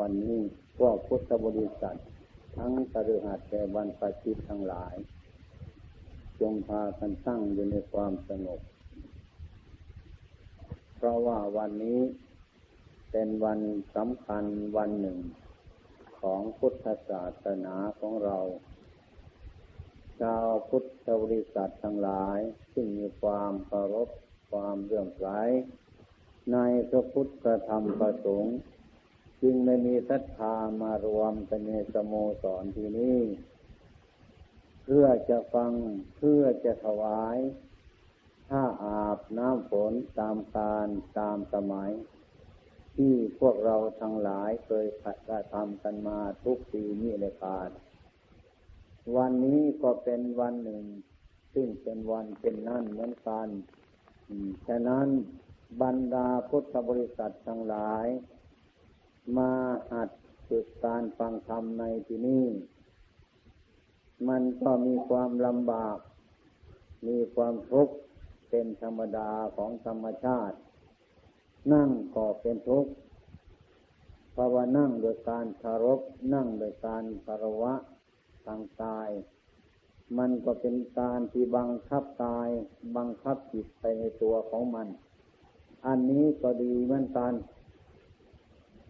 วันนี้พวกพุทธบริษัท ทั้งตรือหัดแต่วันประชิตทั้งหลาย จงพากันตั้งอยู่ในความสงบเพราะว่าวันนี้เป็นวันสำคัญวันหนึ่งของพุทธศาสนาของเรา ชาวพุทธบริษัททั้งหลายซึ่งมีความเคารพความเรื่องใสในพระพุทธธรรมประสงค์ จึงไม่มีศรัทธามารวมกันในสโมสรที่นี้เพื่อจะฟังเพื่อจะถวาย ถ้าอาบน้ำฝนตามการตามสมัย ที่พวกเราทั้งหลายเคยกระทำกันมาทุกปีนี้เลยการวันนี้ก็เป็นวันหนึ่ง ซึ่งเป็นวันเป็นนั่นเหมือนกันฉะนั้นบรรดาพุทธบริษัททั้งหลาย มาหัดฝึกการฟังธรรมในที่นี้ มันก็มีความลำบาก มีความทุกข์เป็นธรรมดาของธรรมชาติ นั่งก็เป็นทุกข์ภาวนานั่งโดยการคารพนั่งโดยการคารวะทางกาย มันก็เป็นการที่บังคับกาย บังคับจิตไปในตัวของมัน อันนี้ก็ดีเหมือนกัน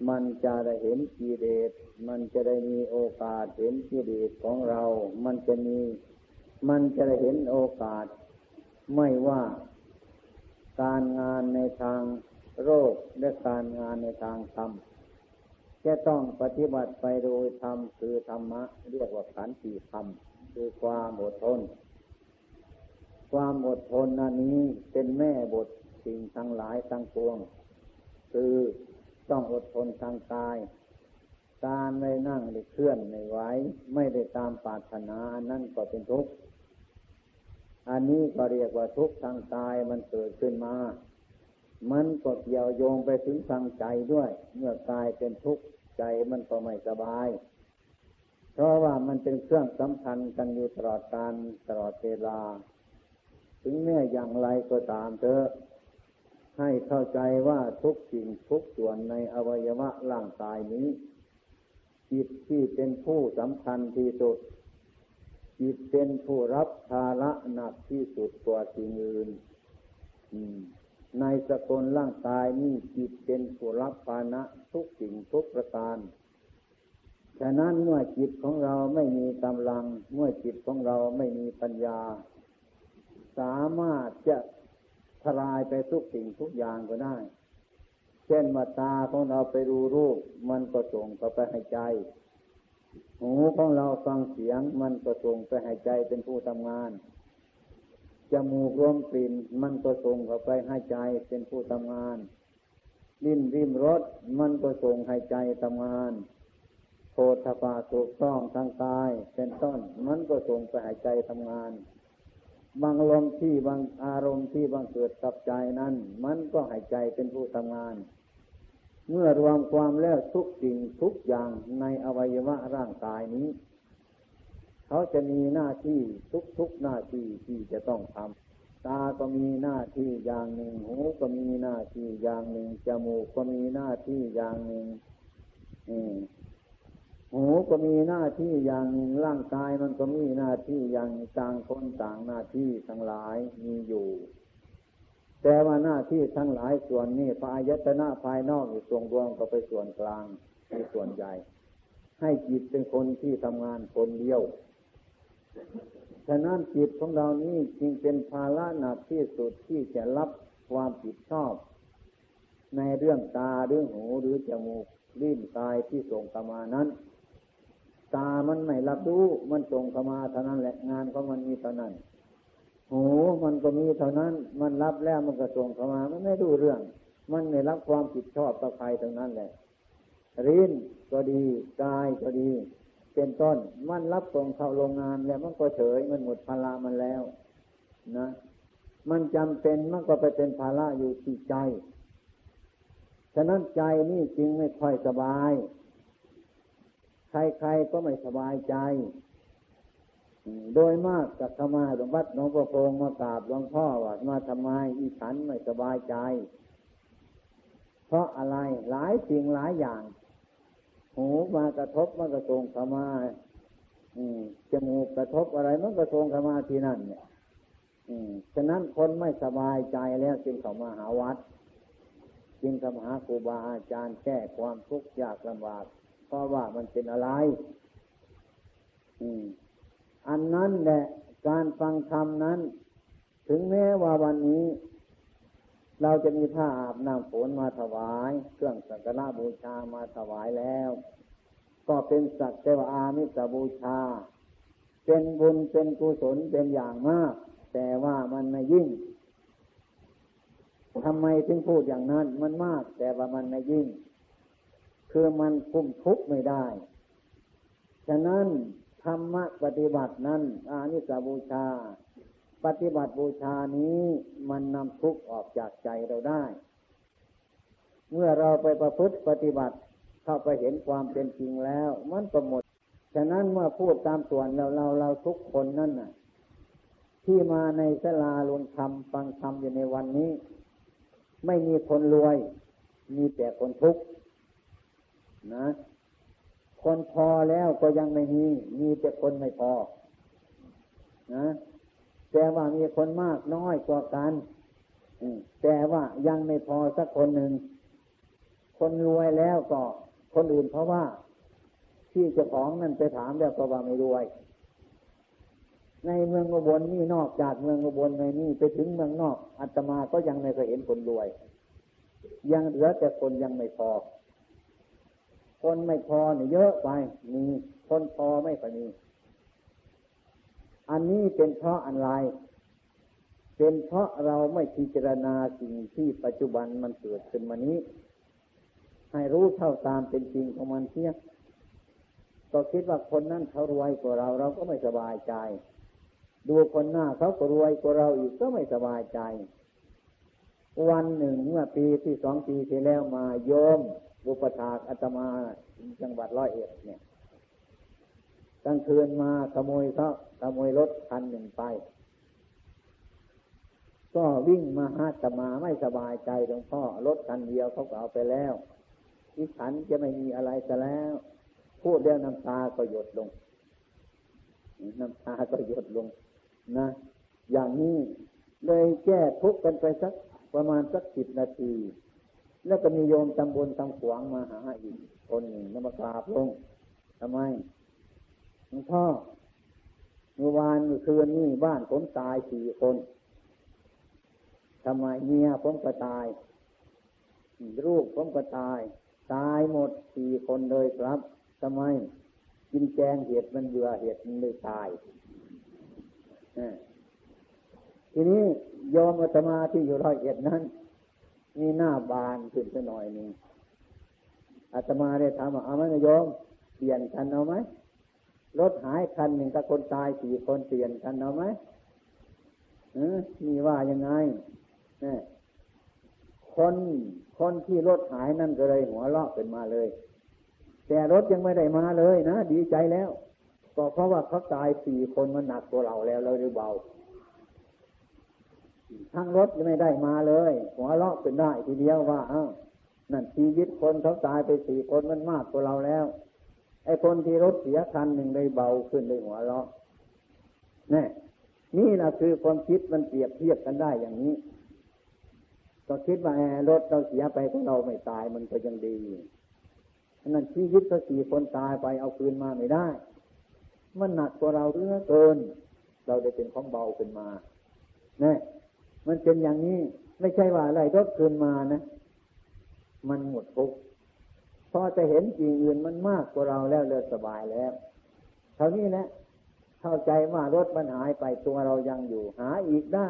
มันจะได้เห็นกิเลสมันจะได้มีโอกาสเห็นกิเลสของเรา มันจะมี มันจะได้เห็นโอกาส ไม่ว่าการงานในทางโรคและการงานในทางธรรมจะต้องปฏิบัติไปโดยธรรมคือธรรมะ เรียกว่าขันติธรรม คือความอดทน ความอดทนนั้นนี้เป็นแม่บทสิ่งทั้งหลายทั้งปวง คือ ต้องอดทนทางกาย การไม่นั่งไม่เคลื่อนไม่ไหวไม่ได้ตามปรารถนานั่นก็เป็นทุกข์อันนี้ก็เรียกว่าทุกข์ทางกายมันเกิดขึ้นมา มันก็เกี่ยวโยงไปถึงทางใจด้วย เมื่อกายเป็นทุกข์ใจมันก็ไม่สบาย เพราะว่ามันเป็นเครื่องสำคัญกันอยู่ตลอดการตลอดเวลา ถึงแม้อย่างไรก็ตามเถอะ ให้เข้าใจว่าทุกสิ่งทุกส่วนในอวัยวะร่างกายนี้ จิตที่เป็นผู้สำคัญที่สุด จิตเป็นผู้รับภาระหนักที่สุดกว่าสิ่งอื่นในสกลร่างกายนี้จิตเป็นผู้รับภานะทุกสิ่งทุกประการฉะนั้นเมื่อจิตของเราไม่มีกำลัง เมื่อจิตของเราไม่มีปัญญา สามารถจะ ทลายไปทุกสิ่งทุกอย่างก็ได้ เช่นมาตาของเราไปดูรูป มันก็ส่งไปให้ใจ หูของเราฟังเสียง มันก็ส่งไปให้ใจเป็นผู้ทำงาน จมูกรวมกลิ่น มันก็ส่งเข้าไปให้ใจเป็นผู้ทำงานลิ้นริมรสมันก็ส่งให้ใจทำงานโพธปาถูกต้องทางกายเป็นต้น มันก็ส่งไปให้ใจทำงาน บางลมที่บางอารมณ์ที่บางเกิดกับใจนั้น มันก็ให้ใจเป็นผู้ทำงาน เมื่อรวมความแล้วทุกสิ่งทุกอย่างในอวัยวะร่างกายนี้ เขาจะมีหน้าที่ทุกๆหน้าที่ที่จะต้องทำตาก็มีหน้าที่อย่างหนึ่ง หูก็มีหน้าที่อย่างหนึ่งจมูกก็มีหน้าที่อย่างหนึ่ง หูก็มีหน้าที่อย่างหนึ่งร่างกายมันก็มีหน้าที่อย่างต่างคนต่างหน้าที่ทั้งหลายมีอยู่ แต่ว่าหน้าที่ทั้งหลายส่วนนี้ภายตนะภายนอกอยู่ส่วนรวมก็ไปส่วนกลางในส่วนใหญ่ ให้จิตเป็นคนที่ทำงานคนเดียวฉะนั้นจิตของเรานี้จึงเป็นภาระหนักที่สุดที่จะรับความผิดชอบ ในเรื่องตาเรื่องหูหรือจมูกลิ้นกายที่ส่งเข้ามานั้น ตามันไม่รับรู้ มันส่งเข้ามาเท่านั้นแหละงานของมันมีเท่านั้นหูมันก็มีเท่านั้น มันรับแล้วมันก็ส่งเข้ามา มันไม่รู้เรื่อง มันไม่รับความผิดชอบต่อใครทั้งนั้นแหละริ้นก็ดีกายก็ดี เป็นต้น มันรับส่งเข้าโรงงานแล้วมันก็เฉยมันหมดภาระมันแล้ว นะ มันจำเป็นมันก็ไปเป็นภาระอยู่ที่ใจฉะนั้นใจนี่จริงไม่ค่อยสบาย ใครๆก็ไม่สบายใจ โดยมากกับธรรมาหลวงวัดหลวงพ่อโพงมากราบหลวงพ่อว่ามาทำไมอีฉันไม่สบายใจ เพราะอะไรหลายสิ่งหลายอย่าง หูมากระทบมันกระทรงขมาจมูกกระทบอะไรมันกระทรงขมาที่นั่นเนี่ยฉะนั้นคนไม่สบายใจแล้วจึงเข้ามาหาวัด จึงเข้ามาหาครูบาอาจารย์แก้ความทุกข์ยากลำบาก เพราะว่ามันเป็นอะไร อืม อันนั้นแหละการฟังธรรมนั้น ถึงแม้ว่าวันนี้ เราจะมีผ้าอาบน้ำฝนมาถวาย เครื่องสักการะบูชามาถวายแล้ว ก็เป็นสักเทวอามิสบูชา เป็นบุญเป็นกุศลเป็นอย่างมาก แต่ว่ามันไม่ยิ่งทำไมถึงพูดอย่างนั้น มันมาก แต่ว่ามันไม่ยิ่ง คือมันคุ้มทุกข์ไม่ได้ ฉะนั้นธรรมะปฏิบัตินั้น อานิสบูชา ปฏิบัติบูชานี้มันนำทุกข์ออกจากใจเราได้ เมื่อเราไปประพฤติปฏิบัติเข้าไปเห็นความเป็นจริงแล้ว มันก็หมด ฉะนั้นเมื่อพูดตามส่วนเราเราเราทุกคนนั่นน่ะ ที่มาในสลาลงธรรมฟังธรรมอยู่ในวันนี้ ไม่มีคนรวย มีแต่คนทุกข์ นะ คนพอแล้วก็ยังไม่มี มีแต่คนไม่พอ นะ แต่ว่ามีคนมากน้อยกว่ากันแต่ว่ายังไม่พอสักคนหนึ่ง คนรวยแล้วก็ คนอื่นเพราะว่า ที่เจ้าของนั่นไปถามแล้วก็ว่าไม่รวย ในเมืองอุบลนี่นอกจากเมืองอุบลในนี่ไปถึงเมืองนอกอาตมาก็ยังไม่เคยเห็นคนรวย ยังเหลือแต่คนยังไม่พอ คนไม่พอเนี่ยเยอะไปมีคนพอไม่พอมีอันนี้เป็นเพราะอะไร เป็นเพราะเราไม่พิจารณาสิ่งที่ปัจจุบันมันเกิดขึ้นมานี้ ให้รู้เท่าตามเป็นจริงของมันเสียก็คิดว่าคนนั้นเขารวยกว่าเราเราก็ไม่สบายใจ ดูคนหน้าเขาก็รวยกว่าเราอีกก็ไม่สบายใจ วันหนึ่งเมื่อปีที่สองปีที่แล้วมาโยม อุปถากอาตมาจังหวัดร้อยเอ็ดเนี่ยกลางคืนมาขโมยเขาขโมยรถคันหนึ่งไป ก็วิ่งมาหาตมาไม่สบายใจหลวงพ่อรถคันเดียวเขาก็เอาไปแล้วอีขันจะไม่มีอะไรจะแล้ว พูดเรื่องน้ำตาก็หยดลง น้ำตาก็หยดลงนะ อย่างนี้เลยแก้ทุกข์กันไปสักประมาณสักสิบนาที แล้วก็มีโยมตำบลตำขวางมาหาอีกคนหนึ่งนมากราบลงทำไมหลวงพ่อเมื่อวานเมื่อคืนนี่บ้านผมตายสี่คนทำไมเมียผมก็ตาย ลูกผมก็ตาย ตายหมดสี่คนเลยครับทำไมกินแกงเห็ดมันเบื่อเห็ดมันเลยตายทีนี้โยมอาตมาที่อยู่ร้อยเอ็ดนั้น มีหน้าบานขึ้นไปหน่อยนึงอาตมาได้ถามว่าเอาไหมโยมเปลี่ยนกันเอาไหมรถหายคันหนึ่งกับคนตายสี่คนเปลี่ยนกันเอาไหมออมีว่ายังไงนี่คนคนที่รถหายนั่นก็เลยหัวเราะเป็นมาเลย แต่รถยังไม่ได้มาเลยนะดีใจแล้ว ก็เพราะว่าเขาตายสี่คนมันหนักตัวเราแล้วเราเบา ทั้งรถยังไม่ได้มาเลยหัวเราะเป็นได้ทีเดียวว่าอ้าวนั่นชีวิตคนเขาตายไปสี่คนมันมากกว่าเราแล้ว ไอ้คนที่รถเสียคันหนึ่งเลยเบาขึ้นเลยหัวเราะนี่นี่นะคือความคิดมันเปรียบเทียบกันได้อย่างนี้ ก็คิดว่าแอรถเราเสียไปถ้าเราไม่ตายมันก็ยังดีนั่นชีวิตเขาสี่คนตายไปเอาคืนมาไม่ได้ มันหนักกว่าเราเรื่อเกิน เราได้เป็นของเบาขึ้นมาเนี่ย มันเป็นอย่างนี้ ไม่ใช่ว่าอะไรรถคืนมานะมันหมดทุกพอจะเห็นจริงอื่นมันมากกว่าเราแล้วเลือสบายแล้วเท่านี้แหละเข้าใจว่ารถมันหายไปตัวเรายังอยู่ หาอีกได้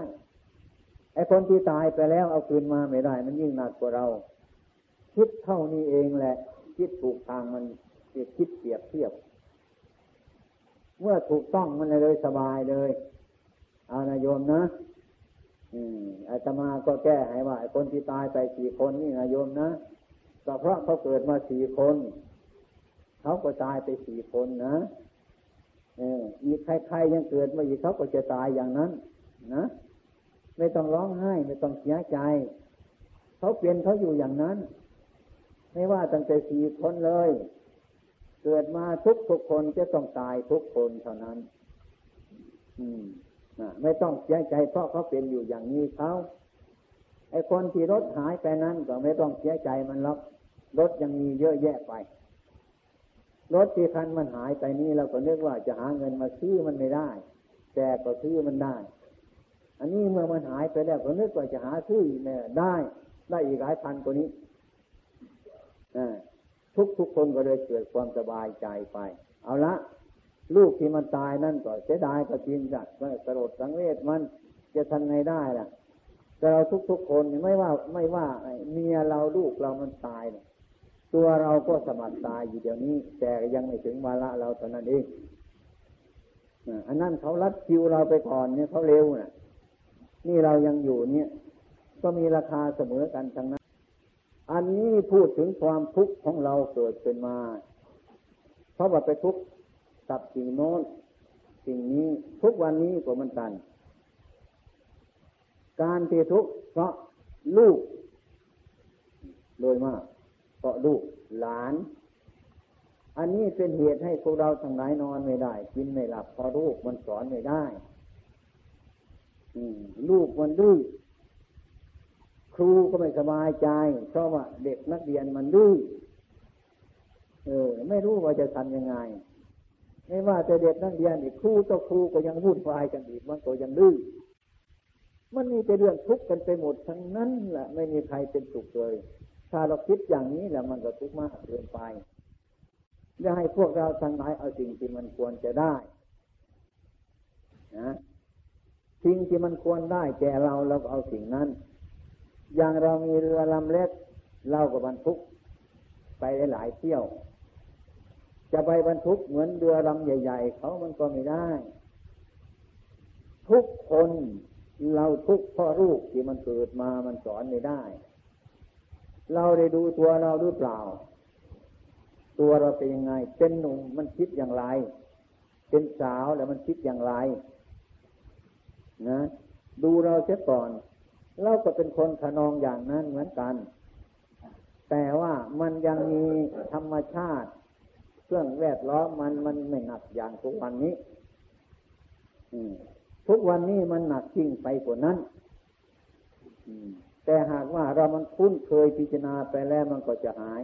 ไอ้คนที่ตายไปแล้วเอาคืนมาไม่ได้ มันยิ่งหนักกว่าเรา คิดเท่านี้เองแหละ คิดถูกทางมันคิดเปรียบเทียบ เมื่อถูกต้องมันเลยสบายเลย เอานาโยมนะ อาตมาก็แก้ให้ว่าคนที่ตายไปสี่คนนี่นะโยมนะก็เพราะเขาเกิดมาสี่คน เขาก็ตายไปสี่คนนะเอออีกใครๆยังเกิดมาอีกเขาก็จะตายอย่างนั้น นะไม่ต้องร้องไห้ ไม่ต้องเสียใจ เขาเปลี่ยนเขาอยู่อย่างนั้น ไม่ว่าตั้งแต่สี่คนเลย เกิดมาทุกทุกคนจะต้องตายทุกคนเท่านั้น อืม ไม่ต้องเสียใจเพราะเขาเป็นอยู่อย่างนี้เขาไอ้คนที่รถหายไปนั้นก็ไม่ต้องเสียใจมันหรอกรถยังมีเยอะแยะไป รถที่คันมันหายไปนี่เราก็นึกว่าจะหาเงินมาซื้อมันไม่ได้ แต่ก็ซื้อมันได้ อันนี้เมื่อมันหายไปแล้วก็นึกว่าจะหาซื้อเนี่ยได้ได้อีกหลายพันกว่านี้ทุกทุกคนก็เลยเกิดความสบายใจไป เอาละ ลูกที่มันตายนั่นก็เสียดายก็จริงจัดก็สลดสังเวชมันจะทำไงได้ล่ะ แต่เราทุกๆคนไม่ว่าไม่ว่าเมียเราลูกเรามันตายเนี่ยตัวเราก็สมัครตายอยู่เดี๋ยวนี้ แต่ยังไม่ถึงวาระเราเท่านั้นเองอันนั้นเขารัดคิวเราไปก่อนเนี่ยเขาเร็วน่ะนี่เรายังอยู่เนี่ย ก็มีราคาเสมอกันทั้งนั้น อันนี้พูดถึงความทุกข์ของเราเกิดเป็นมา เพราะว่าไปทุกข์ กับสิ่งโน้นสิ่งนี้ทุกวันนี้ก็มันกัน การที่ทุกข์เพราะลูก โดยมาก เพราะลูกหลาน อันนี้เป็นเหตุให้พวกเราทั้งหลายนอนไม่ได้ กินไม่หลับเพราะลูกมันสอนไม่ได้ลูกมันดื้อครูก็ไม่สบายใจเพราะว่าเด็กนักเรียนมันดื้อเออ ไม่รู้ว่าจะทำยังไง ไม่ว่าจะเด็กนักเรียนอีกครูต่อครูก็ยังวุ่นวายกันอีกมันก็ยังดื้อมันมีแต่เรื่องทุกข์กันไปหมดทั้งนั้นแหละไม่มีใครเป็นสุขเลย ถ้าเราคิดอย่างนี้แล้วมันก็ทุกข์มากเกินไปจะให้พวกเราทั้งหลายเอาสิ่งที่มันควรจะได้นะสิ่งที่มันควรได้แก่เราเราก็เอาสิ่งนั้น อย่างเรามีเรือลำเล็กเราก็บรรทุกไปหลายเที่ยว จะไปบรรทุกเหมือนเรือลำใหญ่ ๆ เขามันก็ไม่ได้ ทุกคนเราทุกพ่อลูกที่มันเกิดมามันสอนไม่ได้ เราได้ดูตัวเราหรือเปล่า ตัวเราเป็นยังไง เป็นหนุ่มมันคิดอย่างไร เป็นสาวแล้วมันคิดอย่างไร นะ ดูเราเสียก่อน เราก็เป็นคนขนองอย่างนั้นเหมือนกัน แต่ว่ามันยังมีธรรมชาติ เครื่องแวดล้อมมันมันไม่หนักอย่างทุกวันนี้ทุกวันนี้มันหนักจริงไปกว่านั้นแต่หากว่าเรามันคุ้นเคยพิจารณาไปแล้วมันก็จะหาย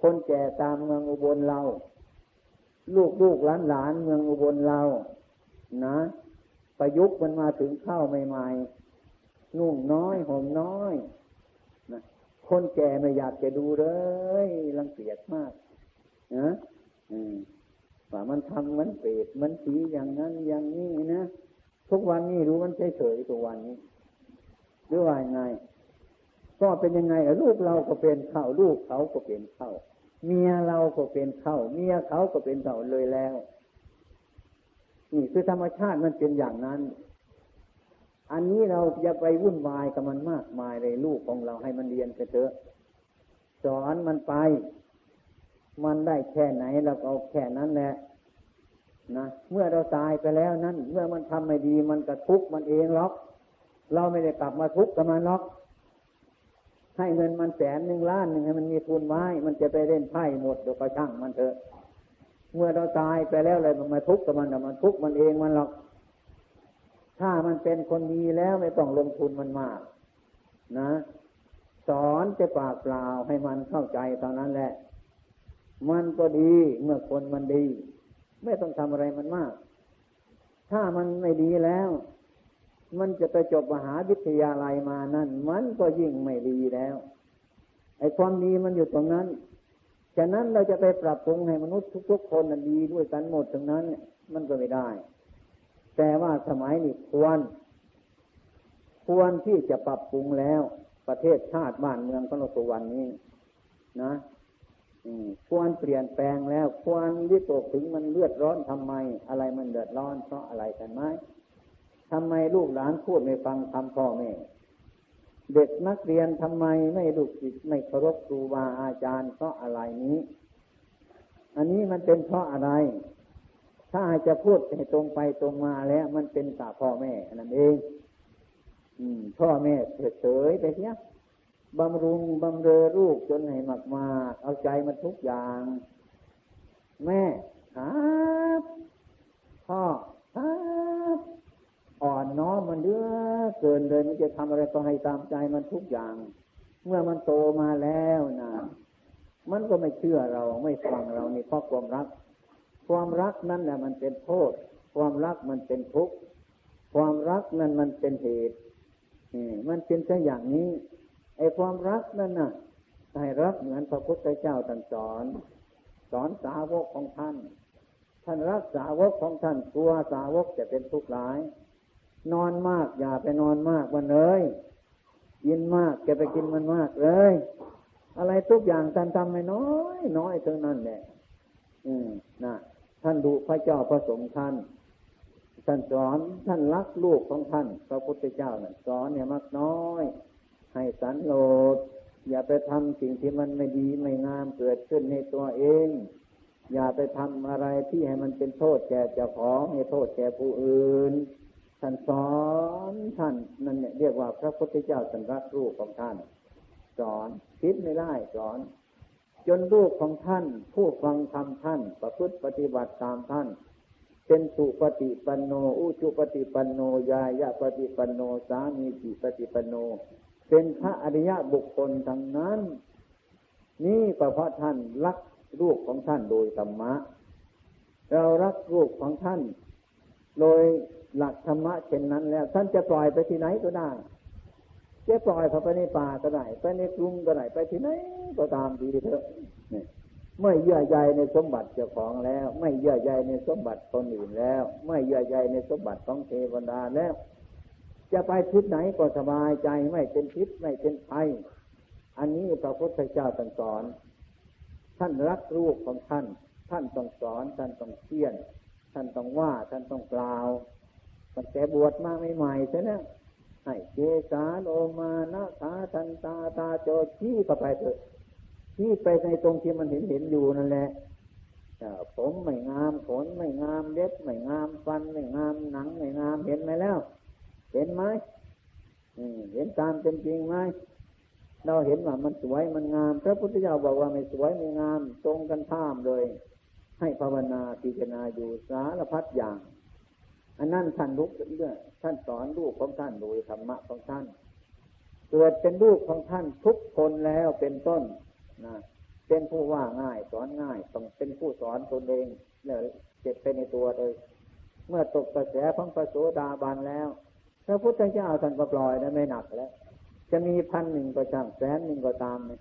คนแก่ตามเมืองอุบลเรา ลูกลูกหลานหลานเมืองอุบลเรา นะ ประยุกต์มันมาถึงเข้าใหม่ๆนุ่งน้อยห่มน้อยนะคนแก่ไม่อยากจะดูเลยรังเกียจมาก นะว่ามันทำมันเปรตมันผีอย่างนั้นอย่างนี้นะทุกวันนี้รู้มันเฉยๆทุกวันนี้หรือว่าไง ก็เป็นยังไงลูกเราก็เป็นเข้าลูกเขาก็เป็นเข้าเมียเราก็เป็นเข้าเมียเขาก็เป็นเข้าเลยแล้วนี่คือธรรมชาติมันเป็นอย่างนั้น อันนี้เราจะไปวุ่นวายกับมันมากมายเลยลูกของเราให้มันเรียนกันเถอะ สอนมันไป มันได้แค่ไหนเราก็เอาแค่นั้นแหละนะเมื่อเราตายไปแล้วนั้น เมื่อมันทำไม่ดีมันกระทุกมันเองหรอก เราไม่ได้กลับมาทุกข์กับมันหรอก ให้เงินมันแสนหนึ่งล้านหนึ่งให้มันมีทุนไว้ มันจะไปเล่นไพ่หมดเดี๋ยวก็ช่างมันเถอะ เมื่อเราตายไปแล้วอะไรมันมาทุกข์กับมันแต่มันทุกข์มันเองมันหรอก ถ้ามันเป็นคนดีแล้วไม่ต้องลงทุนมันมาก นะ สอนจะปากเปล่าให้มันเข้าใจตอนนั้นแหละ มันก็ดีเมื่อคนมันดี ไม่ต้องทำอะไรมันมาก ถ้ามันไม่ดีแล้ว มันจะไปจบมหาวิทยาลัยมานั่น มันก็ยิ่งไม่ดีแล้ว ไอ้ความดีมันอยู่ตรงนั้น ฉะนั้นเราจะไปปรับปรุงให้มนุษย์ทุกๆคนดีด้วยกันหมดตรงนั้น มันก็ไม่ได้ แต่ว่าสมัยนี้ควร ควรที่จะปรับปรุงแล้วประเทศชาติบ้านเมืองของเราตัววันนี้ นะ ควรเปลี่ยนแปลงแล้วควรวิตกถึงมันเลือดร้อนทำไม อะไรมันเดือดร้อนเพราะอะไรกันไหมทำไมลูกหลานพูดไม่ฟังคำพ่อแม่เด็กนักเรียนทำไมไม่ลูกจิตไม่เคารพครูบาอาจารย์เพราะอะไรนี้ อันนี้มันเป็นเพราะอะไร ถ้าจะพูดให้ตรงไปตรงมาแล้ว มันเป็นตาพ่อแม่นั่นเอง อืม พ่อแม่เฉยๆไปเนี้ย บำรุงบำเรอลูกจนให้มากมาเอาใจมันทุกอย่าง แม่ครับพ่อครับอ่อนน้อมมันเดือเกินเลยมันจะทำอะไรก็ให้ตามใจมันทุกอย่าง เมื่อมันโตมาแล้วนะมันก็ไม่เชื่อเราไม่ฟังเรานี่เพราะความรัก ความรักนั่นแหละมันเป็นโทษ ความรักมันเป็นทุกข์ความรักนั่นมันเป็นเหตุมันเป็นแค่อย่างนี้ ไอ้ความรักนั่นน่ะให้รักเหมือนพระพุทธเจ้าท่านสอน สอนสาวกของท่าน ท่านรักสาวกของท่านกลัวสาวกจะเป็นทุกข์ร้าย นอนมากอย่าไปนอนมากวันเลยกินมากจะไปกินมันมากเลย อะไรทุกอย่างท่านทำไม่น้อย น้อยเท่านั้นแหละอืมนะท่านดูพระเจ้าพระสงฆ์ท่าน ท่านสอนท่านรักลูกของท่าน พระพุทธเจ้าน่ะสอนเนี่ยมากน้อย ให้สันโลดอย่าไปทำสิ่งที่มันไม่ดีไม่งามเกิดขึ้นในตัวเอง อย่าไปทำอะไรที่ให้มันเป็นโทษแก่เจ้าของให้โทษแก่ผู้อื่นท่านสอนท่านนั่นเนี่ยเรียกว่าพระพุทธเจ้าสันรักลูกของท่าน สอนคิดไม่ได้สอน จนลูกของท่าน ผู้ฟังธรรมท่าน ประพฤติปฏิบัติตามท่าน เป็นสุปฏิปันโน อุจุปฏิปันโนยายะปฏิปันโน สามีจิปฏิปันโน เป็นพระอริยะบุคคลทั้งนั้น นี่ประพาะท่านรักรูปของท่านโดยธรรมะ เรารักรูปของท่าน โดยหลักธรรมะเช่นนั้นแล้ว ท่านจะปล่อยไปที่ไหนก็ได้จะปล่อยเขาไปในป่าก็ได้ไปในกรุงก็ได้ไปที่ไหนก็ตามดีเถอะไม่เยื่อใยในสมบัติเจ้าของแล้ว ไม่เยื่อใยในสมบัติคนอื่นแล้ว ไม่เยื่อใยในสมบัติของเทวดาแล้ว จะไปทิศไหนก็สบายใจไม่เป็นพิษไม่เป็นภัยอันนี้พระพุทธเจ้าตรัสสอน ท่านรักรูปของท่าน ท่านต้องสอน ท่านต้องเที่ยน ท่านต้องว่า ท่านต้องกล่าวตั้งแต่บวชมาใหม่ๆใช่ไหมให้เจสาโลมานะตาทันตาตาโจชี้เข้าไปเถอะชี้ไปในตรงที่มันเห็นเห็นอยู่นั่นแหละผมไม่งามขนไม่งามเล็บไม่งามฟันไม่งามหนังไม่งามเห็นไหมแล้ว เห็นไหมเห็นตามเป็นจริงไหมเราเห็นว่ามันสวยมันงาม พระพุทธเจ้าบอกว่าไม่สวยไม่งาม ตรงกันข้ามเลย ให้ภาวนาพิจารณาอยู่สารพัดอย่าง อันนั้นท่านลุกเรื่องท่านสอนลูกของท่านโดยธรรมะของท่าน เกิดเป็นลูกของท่านทุกคนแล้วเป็นต้นนะเป็นผู้ว่าง่ายสอนง่ายต้องเป็นผู้สอนตนเองเนี่ยเจ็บไปในตัวเลย เมื่อตกกระแสของพระโสดาบันแล้ว พระพุทธเจ้าท่านก็ปล่อยนะไม่หนักแล้ว จะมีพันหนึ่งก็ช่างแสนหนึ่งก็ตามเนี่ย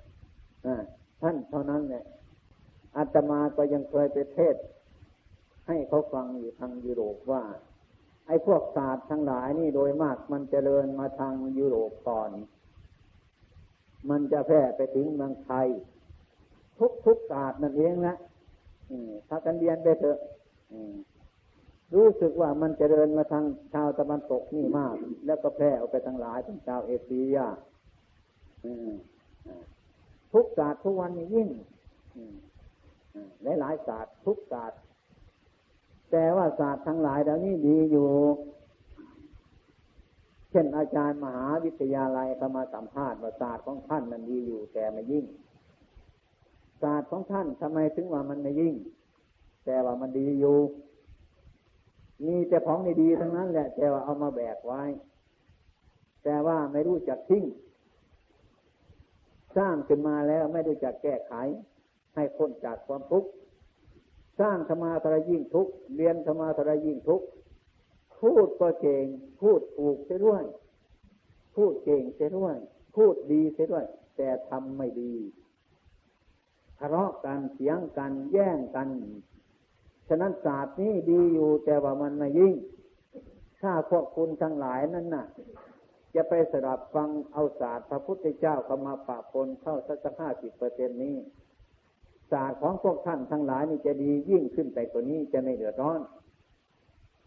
ท่านเท่านั้นเนี่ยอาตมาก็ยังเคยไปเทศ ให้เขาฟังอยู่ทางยุโรปว่า ไอ้พวกศาสตร์ทั้งหลายนี่โดยมากมันจเจริญมาทางยุโรปก่อน มันจะแพร่ไปถึงเมืองไทย ทุกทุกศาสตร์นั่นเองนะถ้ากันเรียนไปเถอะ รู้สึกว่ามันจะเดินมาทางชาวตะวันตกนี่มาก แล้วก็แพร่ออกไปทางหลายทางชาวเอเชียทุกศาสตร์ทุกวันยิ่งหลายหลายศาสตร์ทุกศาสตร์แต่ว่าศาสตร์ทั้งหลายเหล่านี้ดีอยู่ เช่นอาจารย์มหาวิทยาลัยเขามาสัมภาษณ์ว่าศาสตร์ของท่านมันดีอยู่ แต่ไม่ยิ่ง ศาสตร์ของท่านทำไมถึงว่ามันไม่ยิ่ง แต่ว่ามันดีอยู่ มีแต่ของดีๆทั้งนั้นแหละ แต่ว่าเอามาแบกไว้ แต่ว่าไม่รู้จักทิ้ง สร้างขึ้นมาแล้วไม่รู้จักแก้ไข ให้พ้นจากความทุกข์ สร้างธรรมาทรยิ่งทุกข์ เรียนธรรมาทรยิ่งทุกข์ พูดก็เก่ง พูดถูกเสียด้วย พูดเก่งเสียด้วย พูดดีเสียด้วย แต่ทำไม่ดีทะเลาะกันเสียงกันแย่งกัน ฉะนั้นศาสตร์นี้ดีอยู่แต่ว่ามันไม่ยิ่ง ถ้าพวกคุณทั้งหลายนั้นน่ะ จะไปสดับฟังเอาศาสตร์พระพุทธเจ้าเข้ามาปะปนเข้าสักห้าสิบเปอร์เซ็นต์นี้ศาสตร์ของพวกท่านทั้งหลายนี่จะดียิ่งขึ้นไปกว่านี้จะไม่เดือดร้อน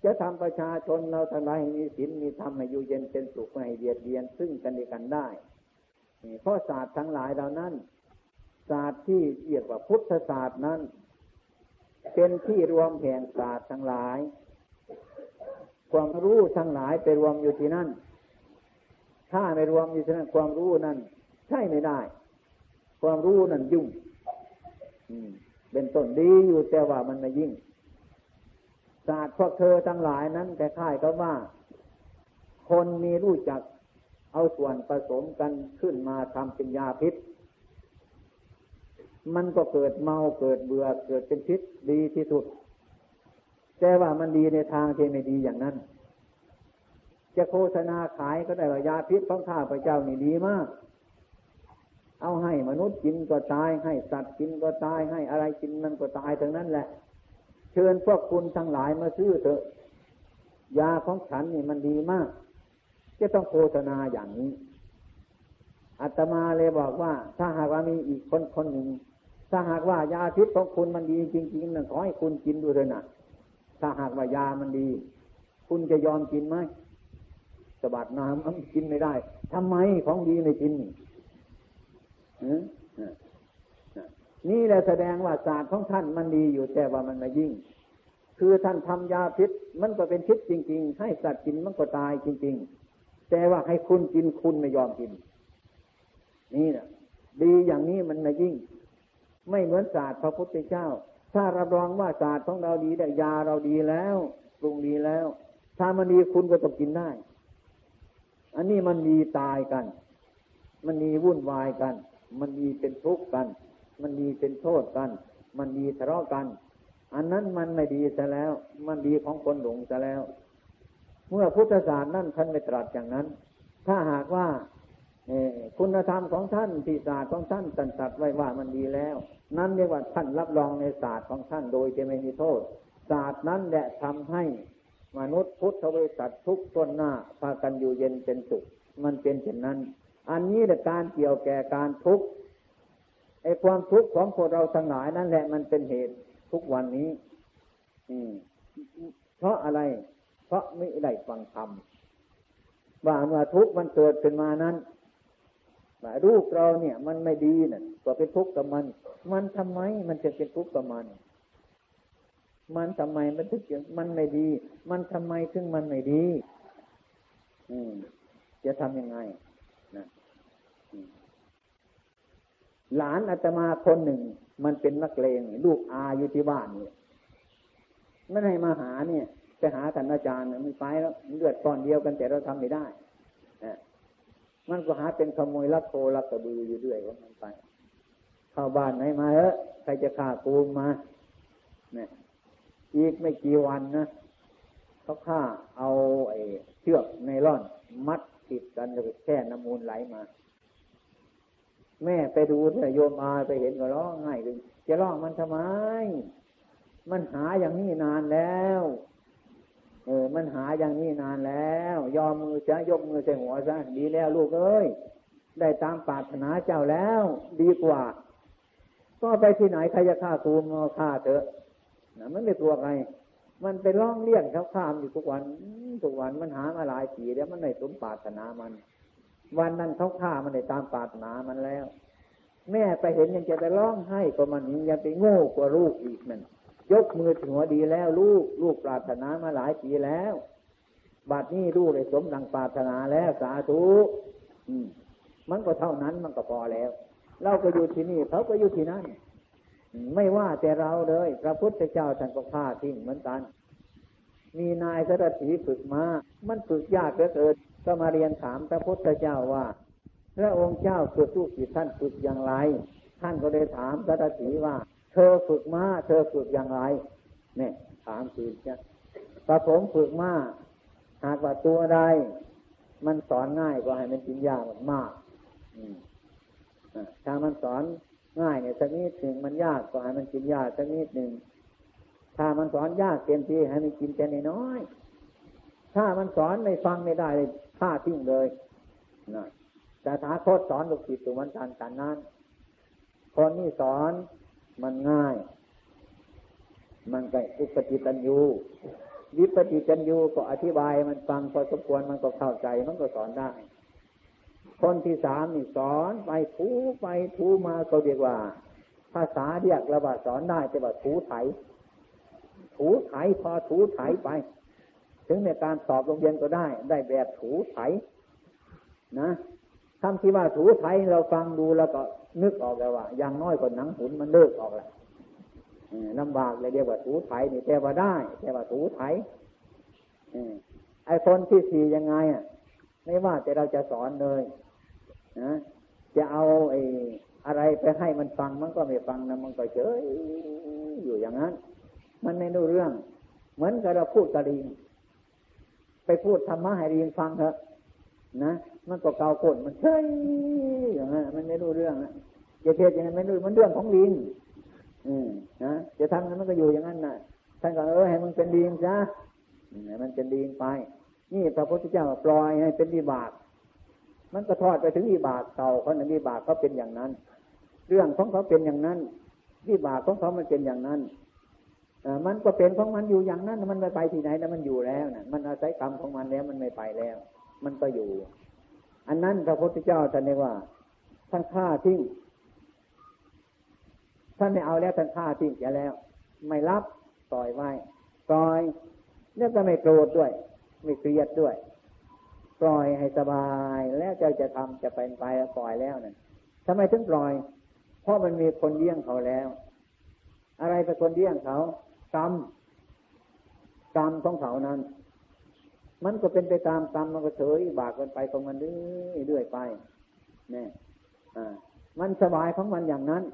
จะทำประชาชนเราทั้งหลายมีศีลมีธรรมให้อยู่เย็นเป็นสุขไม่เบียดเบียนซึ่งกันและกันได้เพราะศาสตร์ทั้งหลายเหล่านั้น ศาสตร์ที่เรียกว่าพุทธศาสตร์นั้น เป็นที่รวมแห่งศาสตร์ทั้งหลาย ความรู้ทั้งหลายไปรวมอยู่ที่นั่น ถ้าไม่รวมอยู่ที่นั่นความรู้นั้นใช่ไม่ได้ ความรู้นั้นยุ่งเป็นต้นดีอยู่แต่ว่ามันไม่ยิ่ง ศาสตร์พวกเธอทั้งหลายนั้นแต่ค่ายก็ว่า คนมีรู้จักเอาส่วนผสมกันขึ้นมาทำเป็นยาพิษ มันก็เกิดเมาเกิดเบื่อเกิดเป็นพิษดีที่สุด แต่ว่ามันดีในทางที่ไม่ดีอย่างนั้น จะโฆษณาขายก็ได้ว่ายาพิษของข้าพเจ้านี่ดีมาก เอาให้มนุษย์กินก็ตายให้สัตว์กินก็ตายให้อะไรกินมันก็ตายทั้งนั้นแหละ เชิญพวกคุณทั้งหลายมาซื้อเถอะ ยาของฉันนี่มันดีมาก จะต้องโฆษณาอย่างนี้อาตมาเลยบอกว่า ถ้าหากว่ามีอีกคนคนหนึ่ง ถ้าหากว่ายาพิษของคุณมันดีจริงๆนั่นขอให้คุณกินดูเลยนะถ้าหากว่ายามันดี คุณจะยอมกินไหมสบัดน้ำมันกินไม่ได้ทำไมของดีไม่กินนี่แหละแสดงว่าศาสตร์ของท่านมันดีอยู่แต่ว่ามันไม่ยิ่ง คือท่านทำยาพิษมันก็เป็นพิษจริง ๆ ให้สัตว์กินมันก็ตายจริง ๆ แต่ว่าให้คุณกินคุณไม่ยอมกิน นี่นะดีอย่างนี้มันไม่ยิ่ง ไม่เหมือนศาสตร์พระพุทธเจ้า ถ้ารับรองว่าศาสตร์ของเราดีแต่ยาเราดีแล้วปรุงดีแล้ว ถ้ามันดีคุณก็ต้องกินได้ อันนี้มันมีตายกัน มันมีวุ่นวายกัน มันมีเป็นทุกข์กัน มันมีเป็นโทษกัน มันมีทะเลาะกัน อันนั้นมันไม่ดีซะแล้ว มันดีของคนหลงซะแล้ว เมื่อพุทธศาสนานั่นท่านไม่ตรัสอย่างนั้น ถ้าหากว่าคุณธรรมของท่านที่ศาสตร์ของท่านตันตัดไว้ว่ามันดีแล้ว นั่นเรียกว่าท่านรับรองในศาสตร์ของท่านโดยจะไม่มีโทษ ศาสตร์นั้นแหละทำให้มนุษย์พุทธบริษัททุกต้นหน้าพากันอยู่เย็นเป็นสุข มันเป็นเช่นนั้น อันนี้แหละการเกี่ยวแก่การทุกข์ไอ้ความทุกข์ของพวกเราทั้งหลายนั่นแหละมันเป็นเหตุทุกวันนี้ อืม เพราะอะไร เพราะไม่ได้ฟังธรรมว่าเมื่อทุกข์มันเกิดขึ้นมานั้น ว่ารูปเราเนี่ย มันไม่ดีน่ะก็เป็นทุกข์กับมัน มันทำไมมันจะเป็นทุกข์กับมัน มันทำไมมันถึงมันไม่ดี มันทำไมถึงมันไม่ดี อืม จะทำยังไงนะหลานอาตมาคนหนึ่ง มันเป็นนักเลงลูกอาอยู่ที่บ้านเนี่ยไม่ให้มาหาเนี่ยไปหาท่านอาจารย์มันไปแล้วเลือดก้อนเดียวกันแต่เราทำไม่ได้ มันก็หาเป็นขโมยลักโคลักกระบืออยู่ด้วยว่ามันไปเข้าบ้านไหนมาเออใครจะฆ่ากูมาเนี่ยอีกไม่กี่วันนะเขาฆ่าเอาไอ้เชือกในร่อน มัดติดกันแล้วแค่น้ำมูลไหลมา แม่ไปดูเถอะโยมอาไปเห็นก็ร้องไห้เลยจะร้องมันทำไม มันหาอย่างนี้นานแล้ว เออ มันหาอย่างนี้นานแล้ว ยอมมือจะยกมือใส่หัวซะดีแล้วลูกเอ้ย ได้ตามปรารถนาเจ้าแล้ว ดีกว่า ก็ไปที่ไหนใครจะฆ่าตูมก็ฆ่าเถอะนะมันไม่กลัวใครมันไปร้องเรียกเขาข้ามอยู่ทุกวันทุกวันมันหามาหลายปีแล้วมันไม่สมปรารถนามัน วันนั้นเขาฆ่ามันได้ตามปรารถนามันแล้ว แม่ไปเห็นยังจะไปร้องให้ก็มันยังไปโง่กว่าลูกอีกนั่น ยกมือถึงหัวดีแล้ว ลูกลูกปรารถนามาหลายปีแล้วบัดนี้ลูกเลยสมดังปรารถนาแล้วสาธุมันก็เท่านั้นมันก็พอแล้ว เราก็อยู่ที่นี่เขาก็อยู่ที่นั่นไม่ว่าแต่เราเลยพระพุทธเจ้าท่านก็ฆ่าทิ้งเหมือนกัน มีนายสรถีฝึกมา มันฝึกยากเหลือเกินก็มาเรียนถามพระพุทธเจ้าว่า พระองค์เจ้าฝึกลูกศิษย์ท่านฝึกอย่างไร ท่านก็เลยถามสรถีว่า เธอฝึกมาเธอฝึกอย่างไรเนี่ยถามคือจะพระผมฝึกมาหากว่าตัวใดมันสอนง่ายก็ให้มันกินยากมากถ้ามันสอนง่ายเนี่ยสักนิดหนึ่งมันยากก็ให้มันกินยากสักนิดหนึ่งถ้ามันสอนยากเต็มที่ให้มันกินแต่น้อยถ้ามันสอนไม่ฟังไม่ได้เลยฆ่าทิ้งเลยนะแต่ถ้าโคตสอนลูกศิษย์ตัวมันการการนั้นคนนี้สอน มันง่าย มันก็อุปจิตันยูวิปจิตันยูก็อธิบายมันฟังพอสมควรมันก็เข้าใจมันก็สอนได้ คนที่สามนี่สอนไปทูไปทูมาก็เรียกว่า ภาษาเรียกระบาดสอนได้แต่ว่าทูไถ ถูไถพอถูไถไป ถึงในการสอบโรงเรียนก็ได้ ได้แบบถูไถนะ คำที่ว่าถูไถเราฟังดูแล้วก็นึกออกแล้วว่าอย่างน้อยกว่าหนังหุ่นมันเลิกออกแล้วลำบากเลยเรียกว่าถูไถนี่แต่ว่าได้ แต่ว่าถูไถไอ้คนที่สี่ยังไงอะ ไม่ว่าแต่เราจะสอนเลยนะจะเอาไอ้อะไรไปให้มันฟังมันก็ไม่ฟังนะมันก็เฉยอยู่อย่างนั้น มันไม่รู้เรื่อง เหมือนกับเราพูดกะลิงไปพูดธรรมะให้ลิงฟังเถอะ นะมันก็เกาก้นมันเฉยอย่างนั้นมันไม่รู้เรื่องนะจะเทศอย่างนั้ไม่รู้มันเรื่องของลิงอืมนะจะทำนั้นมันก็อยู่อย่างนั้นนะท่านก็เออให้มันเป็นลิงซะมันเป็นลิงไป นี่พระพุทธเจ้าปล่อยให้เป็นวิบาก มันก็ทอดไปถึงวิบากเก่าเขาในวิบากเขาเป็นอย่างนั้น เรื่องของเขาเป็นอย่างนั้นวิบากของเขามันเป็นอย่างนั้นมันก็เป็นของมันอยู่อย่างนั้น มันไม่ไปที่ไหนนะมันอยู่แล้วนะมันอาศัยกรรมของมันแล้วมันไม่ไปแล้ว มันก็อยู่ อันนั้นพระพุทธเจ้าท่านเรียกว่าท่านฆ่าทิ้งท่านไม่เอาแล้วท่านฆ่าทิ้งเสียแล้ว ไม่รับปล่อยไว้ปล่อยแล้วก็ไม่โกรธด้วย ไม่เครียดด้วย ปล่อยให้สบายแล้วเจ้าจะทำจะเป็นไปปล่อยแล้วนั่นทำไมถึงปล่อย เพราะมันมีคนเลี้ยงเขาแล้ว อะไรเป็นคนเลี้ยงเขากรรมกรรมของเขานั้น มันก็เป็นไปตามกรรมมันก็เฉยบากกันไปของมันเรื่อยไปเนี่ยอ่า มันสบายของมันอย่างนั้น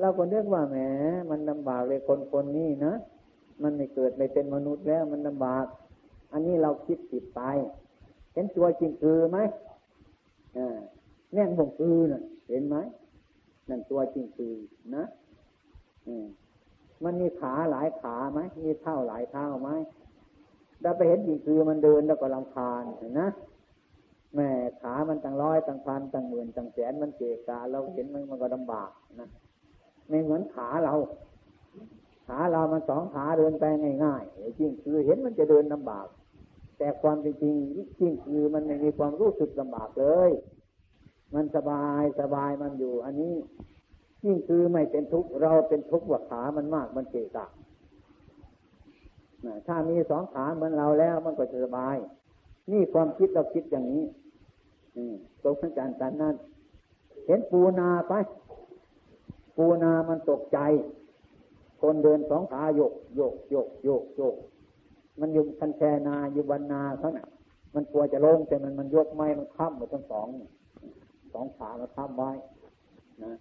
เราก็เรียกว่าแหม มันลำบากเลยคนคนนี้นะมันไม่เกิดไม่เป็นมนุษย์แล้วมันลำบาก อันนี้เราคิดผิดไป เห็นตัวจริงคือไหมอ่าแน่งบงคือน่ะ เห็นไหมนั่นตัวจริงคือนะอืมมันมีขาหลายขาไหมมีเท่าหลายเท่าไหม เราไปเห็นจริงคือมันเดินแล้วก็ลำคาญนะแม่ขามันตั้งร้อยตั้งพันตั้งหมื่นตั้งแสนมันเกะกะเราเห็นมันมันก็ลำบากนะไม่เหมือนขาเรา ขาเรามันสองขาเดินไปง่ายๆจริงคือเห็นมันจะเดินลำบาก แต่ความจริงจริงคือมันไม่มีความรู้สึกลำบากเลย มันสบายสบายมันอยู่ อันนี้ยิ่งคือไม่เป็นทุกข์เราเป็นทุกข์ว่าขามันมากมันเกะกะ ถ้ามีสองขาเหมือนเราแล้วมันก็จะสบาย นี่ความคิดเราคิดอย่างนี้ตกสังการกันนั่น เห็นปูนาไป ปูนามันตกใจ คนเดินสองขาโยกโยกโยกโยกโยก มันอยู่คันแชนาอยู่บรรนาเขาน่ะมันกลัวจะลงแต่มันมันยกไม้มันค้ำหมดทั้งสองสองขามันค้ำไว้นะ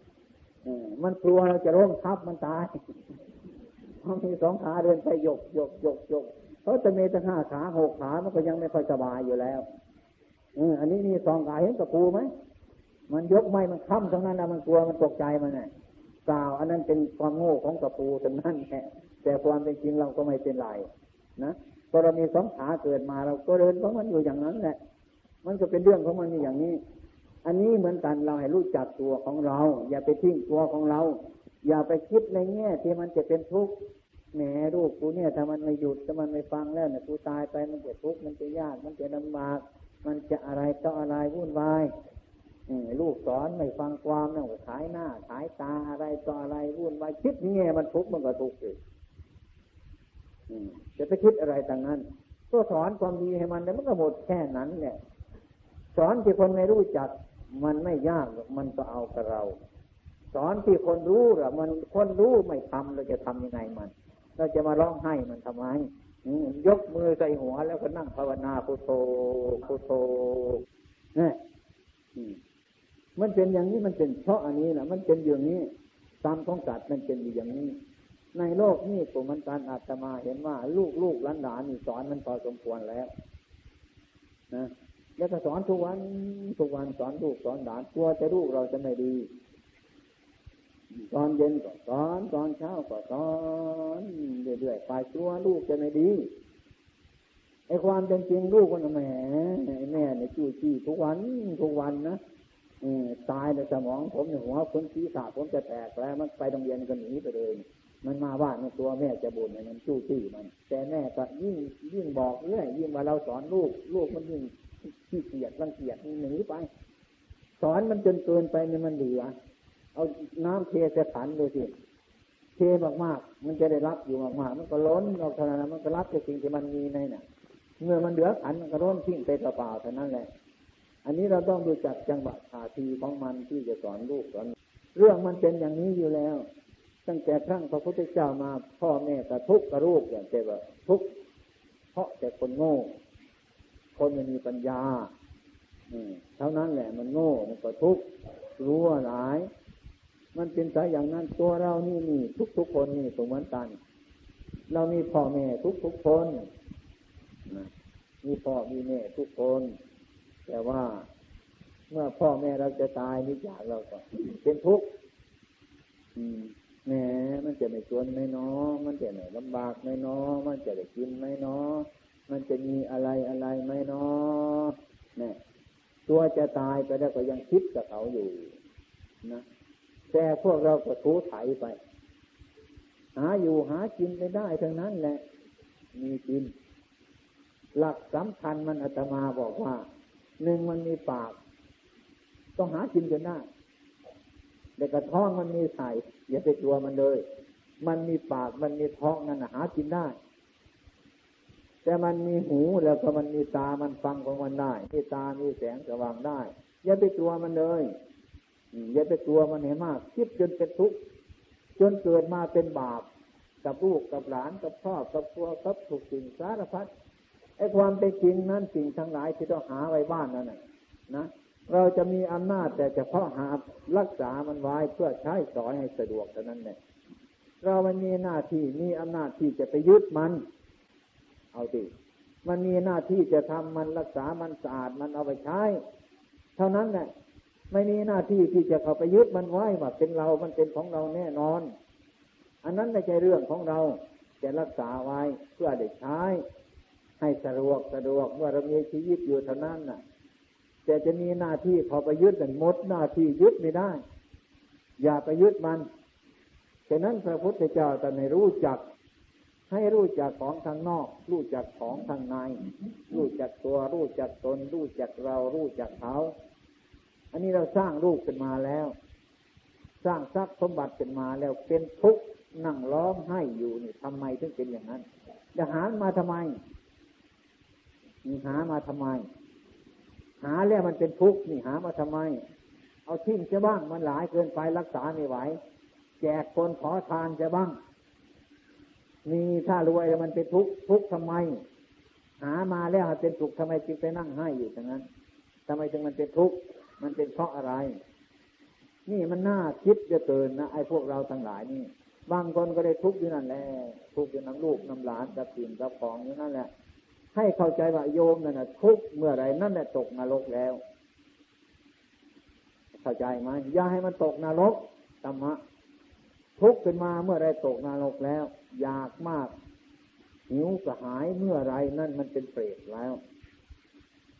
มันกลัวเราจะล้มทับมันตาย เพรามีสองขาเดินไปยกยกยกยกเพราะจะมีตั้งห้าขาหกขามันก็ยังไม่ค่อยสบายอยู่แล้วออันนี้มีสองขาเห็นกับปูไหมมันยกไม่มันค้ำตรงนั้นนะมันกลัวมันตกใจมันไงเปล่าอันนั้นเป็นความโง่ของกระปูตรงนั้นแหละแต่ความเป็นจริงเราก็ไม่เป็นไรนะพอเรามีสองขาเกิดมาเราก็เดินของมันอยู่อย่างนั้นแหละ มันก็เป็นเรื่องของมันอย่างนี้ อันนี้เหมือนกันเราให้รู้จักตัวของเรา อย่าไปทิ้งตัวของเรา อย่าไปคิดในแง่ที่มันจะเป็นทุกข์แหมลูกกูเนี่ยถ้ามันไม่หยุดถ้ามันไม่ฟังแล้วเนี่ยกูตายไปมันจะทุกข์มันจะยากมันจะลำบาก มันจะอะไรต่ออะไรวุ่นวายลูกสอนไม่ฟังความเนี่ยขายหน้าขายตาอะไรต่ออะไรวุ่นวายคิดนี่มันทุกข์มันก็ทุกข์เลยจะไปคิดอะไรต่างนั้น ก็สอนความดีให้มันแล้วมันก็หมดแค่นั้นเนี่ยสอนที่คนไม่รู้จัก มันไม่ยากมันก็เอากับเรา สอนที่คนรู้หรอมันคนรู้ไม่ทำเราจะทำยังไงมัน เราจะมาร้องไห้มันทำไมยกมือใส่หัวแล้วก็นั่งภาวนาพุโทโธพุโทโธนี่มันเป็นอย่างนี้มันเป็นเพราะอันนี้นะมันเป็นอย่างนี้ตามของสัตว์มันเป็นอย่างนี้ ในโลกนี้ตัวมันการอาตมาเห็นว่า ลูกลูกหลานหลานนี่สอนมันพอสมควรแล้วนะแล้วก็สอนทุกวันทุกวันสอนลูกสอนหลานกลัวจะลูกเราจะไม่ดี ตอนเย็นก็สอน ตอนเช้าก็สอนเรื่อยๆไปกลัวลูกจะไม่ดีไอ้ความเป็นจริงลูกคนแม่แม่เนี่ยจู้จี้ทุกวันทุกวันนะตายในสมองผมในหัวคนศีรษะผมจะแตกแล้ว มันไปโรงเรียนก็หนีไปเลย มันมาว่าในตัวแม่จะบ่นมันจู้จี้มัน แต่แม่ก็ยิ่งยิ่งบอกเรื่อยยิ่งว่าเราสอนลูก ลูกมันยิ่งขี้เกียจรังเกียจหนีไป สอนมันจนเกินไปเนี่ยมันเหลือ เอาน้ำเทใส่ขันดูสิเทมากๆ มันจะได้รับอยู่มากๆ มันก็ล้นออกเท่านั้นมันก็รับแต่สิ่งที่มันมีในน่ะ เมื่อมันเหลือขันมันก็ร้นทิ้งไปเปล่าๆเท่านั้นแหละ อันนี้เราต้องดูจักจังหวะท่าทีของมันที่จะสอนลูกสอนเรื่องมันเป็นอย่างนี้อยู่แล้ว ตั้งแต่ครั้งพระพุทธเจ้ามา พ่อแม่ก็ทุกข์กับลูกอย่างแต่ว่าทุกข์เพราะแต่คนโง่ คนไม่มีปัญญาเท่านั้นแหละมันโง่มันก็ทุกข์รู้ว่าหลาย มันเป็นสายอย่างนั้นตัวเรานี่นี่ทุกทุกคนนี่สมวันตัน เรามีพ่อแม่ทุกทุกคนมีพ่อมีแม่ทุกคน แต่ว่าเมื่อพ่อแม่เราจะตายนี่จากเราก็เป็นทุกข์แหมมันจะไม่ชวนไม่น้อมันจะไม่ลำบากไม่น้อมันจะได้กินไม่น้อมันจะมีอะไรอะไรไม่น้อเนี่ยตัวจะตายไปแล้วก็ยังคิดกับเขาอยู่นะ แต่พวกเราก็ทูไถไป หาอยู่หากินไปได้ทั้งนั้นแหละ มีกิน หลักสำคัญมันอาตมาบอกว่าหนึ่งมันมีปาก ต้องหากินจนได้แต่กระท้องมันมีใส่อย่าไปกลัวมันเลย มันมีปากมันมีท้องนั่นหากินได้ แต่มันมีหูแล้วก็มันมีตามันฟังของมันได้ มีตามีแสงสว่างได้ อย่าไปกลัวมันเลย อย่าไปกลัวมันเห็นมาก คิดจนเป็นทุกข์จนเกิดมาเป็นบาปกับลูกกับหลานกับพ่อกับครัวกับถูกสิ่งสารพัดไอ้ความเป็นจริงนั้นสิ่งทั้งหลายที่ต้องหาไว้บ้านนั่นนะเราจะมีอำนาจแต่เฉพาะหารักษามันไว้เพื่อใช้สอยให้สะดวกเท่านั้นแหละเรามันมีหน้าที่มีอำนาจที่จะไปยึดมัน เอาสิมันมีหน้าที่จะทำมันรักษามันสะอาดมันเอาไปใช้ เท่านั้นแหละ ไม่มีหน้าที่ที่จะเข้าไปยึดมันไว้ว่าเป็นเรา มันเป็นของเราแน่นอน อันนั้นไม่ใช่เรื่องของเราจะรักษาไว้เพื่อได้ใช้ให้สะดวกสะดวกเมื่อเรามีชีวิตอยู่เท่านั้นน่ะแต่จะมีหน้าที่พอไปยึดมันหมดหน้าที่ยึดไม่ได้ อย่าไปยึดมันฉะนั้นพระพุทธเจ้าแต่ในรู้จัก ให้รู้จักของทางนอก รู้จักของทางใน รู้จักตัว รู้จักตน รู้จักเรา รู้จักเขา อันนี้เราสร้างรูปเป็นมาแล้ว สร้างทรัพย์สมบัติเป็นมาแล้วเป็นทุกข์นั่งร้องไห้อยู่นี่ทำไมถึงเป็นอย่างนั้นจะหามาทำไมหามาทำไม หาแล้วมันเป็นทุกข์นี่หามาทำไม เอาทิ้งจะบ้างมันหลายเกินไปรักษาไม่ไหวแจกคนขอทานจะบ้างมีถ้ารวยแล้วมันเป็นทุกข์ทุกข์ทำไม หามาแล้วเป็นทุกข์ทำไมจึงไปนั่งให้อยู่ตรงนั้นทำไมจึงมันเป็นทุกข์ มันเป็นเพราะอะไร นี่มันน่าคิดจะเกินนะไอ้พวกเราทั้งหลายนี่ บางคนก็ได้ทุกข์อยู่นั่นแหละทุกข์อยู่น้ำลูกน้ำหลานกับสิ่งกับของอยู่นั่นแหละ ให้เข้าใจว่าโยมนั่นทุกข์เมื่อไรนั่นแหละตกนรกแล้ว เข้าใจไหมอย่าให้มันตกนรกธรรมะทุกเป็นมาเมื่อไรตกนรกแล้ว อยากมากหิวกระหายเมื่อไรนั่นมันเป็นเปรตแล้ว